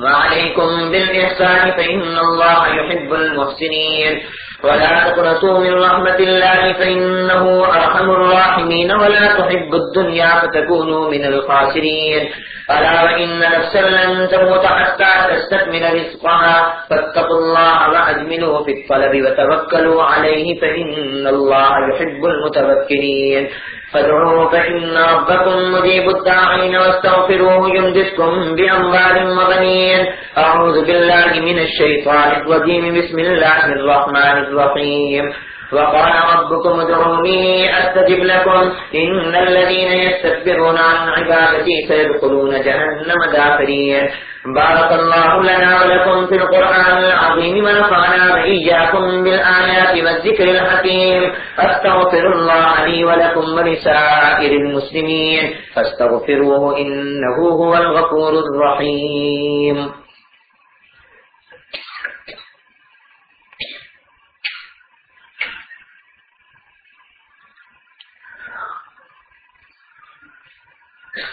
وعليكم بالإحسان فإن الله يحب المحسنين ولا تقنطوا من رحمة الله فإنه أرحم الراحمين ولا تحب الدنيا فتكونوا من الخاسرين. ألا وإن نفسا لن تموت حتى تستكمل رزقها. فاتقوا الله وأجملوا في الطلب وتوكلوا عليه فإن الله يحب المتوكلين. فادعوه فإن ربكم مجيب الداعين واستغفروه يمددكم بأموال وبنين. أعوذ بالله من الشيطان الرجيم. بسم الله الرحمن الرحيم. وقال ربكم ادعوني أستجب لكم. إن الذين يستكبرون عن عبادتي سيدخلون جهنم داخرين. بارك الله لنا ولكم في القرآن العظيم ونفعنا وإياكم بالآيات والذكر الحكيم. أستغفر الله لي ولكم ولسائر المسلمين. فاستغفروه إنه هو الغفور الرحيم.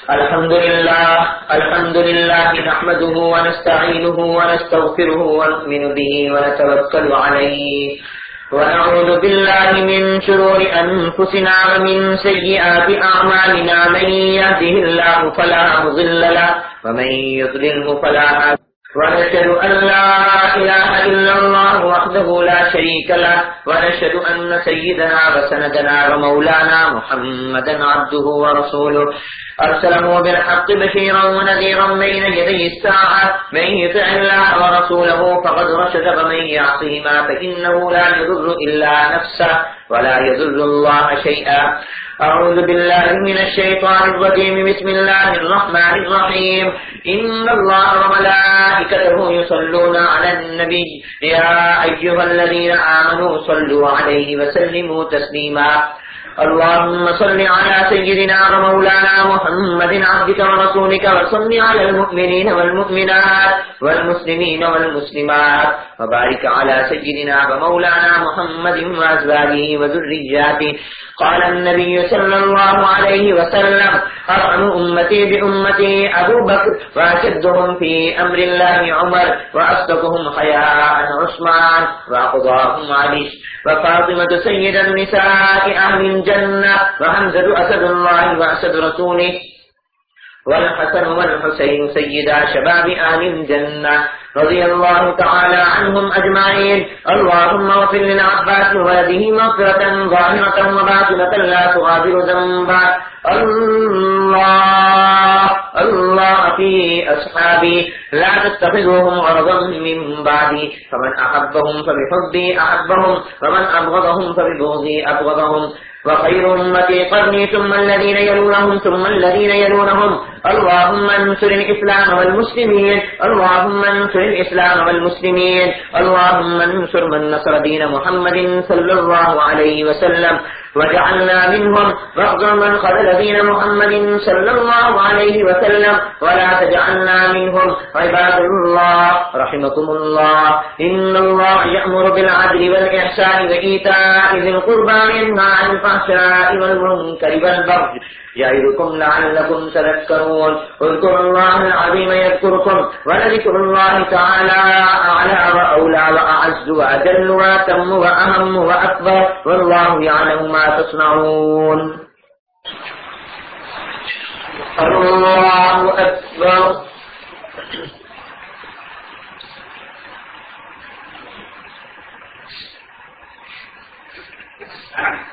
الحمد لله الحمد لله نحمده ونستعينه ونستغفره ونؤمن به ونتوكل عليه ونعوذ بالله من شرور أنفسنا ومن سيئات أعمالنا من يهده الله فلا مضل له، ومن يضلله فلا هادي ونشهد أن لا إله إلا الله وحده لا شريك له ونشهد أن سيدنا وسندنا ومولانا محمدا عبده ورسوله. أرسله بالحق بشيرا ونذيرا بين يدي الساعة. من يطع الله ورسوله فقد رشد ومن يعصيهما فإنه لا يضر إلا نفسه ولا يضر الله شيئا. أعوذ بالله من الشيطان الرجيم. بسم الله الرحمن الرحيم. إن الله وملائكته يصلون على النبي. يا أيها الذين آمنوا صلوا عليه وسلموا تسليما. اللهم صل على سيدنا ومولانا محمد عبدك ورسولك وصل على المؤمنين والمؤمنات والمسلمين والمسلمات وبارك على سيدنا ومولانا محمد وأزواجه وذرياته. قال النبي صلى الله عليه وسلم أرحم أمتي بأمتي أبو بكر وأشدهم في أمر الله عمر وأصدقهم حياء عثمان وأقضاهم علي. وفاطمة سيد النساء أهل الجنة وحمزة أسد الله وأسد رسوله والحسن والحسين سيدا شباب آل الجنة. رضي الله تعالى عنهم أجمعين. اللهم اغفر للعباس وولده مغفرة ظاهرة وباطنة لا تغادر ذنبا. الله الله في أصحابي. لا تتخذوهم غرضا من بعدي. فمن أحبهم فبحبي أحبهم. ومن أبغضهم فببغضي أبغضهم. وخير أمتي قرني ثم الذين يلونهم ثم الذين يلونهم. اللهم انصر الإسلام والمسلمين. اللهم انصر الإسلام والمسلمين. اللهم انصر من نصر دين محمد صلى الله عليه وسلم. وجعلنا منهم واخذر من خذل دين محمد صلى الله عليه وسلم. ولا تجعلنا منهم عباد الله. رحمكم الله. إن الله يأمر بالعدل والإحسان وإيتاء ذي القربى وينهى عن الفحشاء والمنكر والبغي. يعظكم لعلكم تذكرون. اذكروا الله العظيم يذكركم ولذكر الله تعالى أعلى وأولى وأعز وأجل وأتم وأهم وأكبر. والله يعلم ما تصنعون. الله أكبر.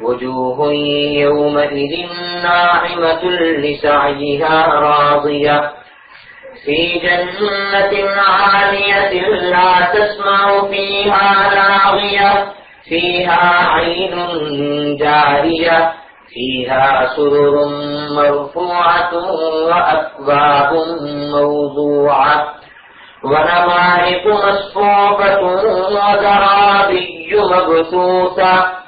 وجوه يومئذ ناعمة لسعيها راضية. في جنة عالية لا تسمع فيها لاغية. فيها عين جارية. فيها سرر مرفوعة وأكباب موضوعة. ونمارق مصفوفة وزرابي مبثوثة.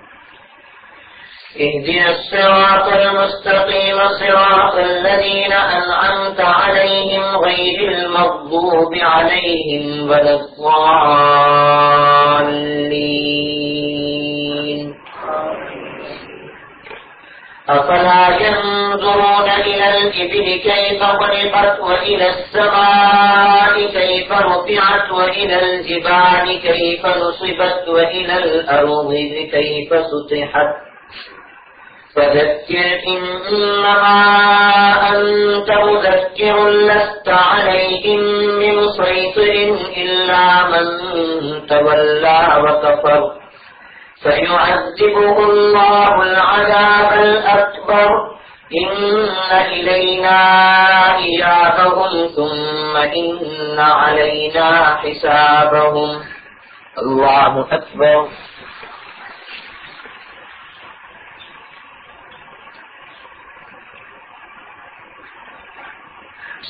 اهدنا الصراط المستقيم صراط الذين أنعمت عليهم غير المغضوب عليهم ولا الضالين. أفلا ينظرون إلى الإبل كيف خلقت وإلى السماء كيف رفعت وإلى الجبال كيف نصبت وإلى الأرض كيف سطحت. فذكر إنما أنت مذكر لست عليهم بمسيطر إلا من تولى وكفر. فيعذبه الله العذاب الأكبر. إن إلينا إيابهم ثم إن علينا حسابهم. الله أكبر.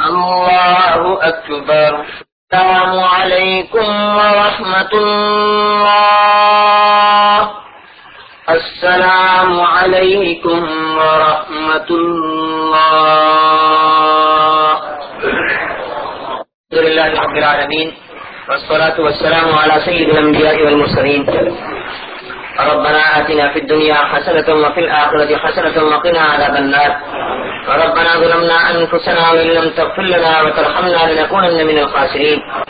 الله أكبر السلام عليكم ورحمة الله السلام عليكم ورحمة الله الحمد لله رب العالمين والصلاة والسلام على سيد الأنبياء والمرسلين ربنا آتنا في الدنيا حسنة وفي الآخرة حسنة وقنا عذاب النار. ربنا ظلمنا أنفسنا وإن لم تغفر لنا وترحمنا لنكونن من الخاسرين.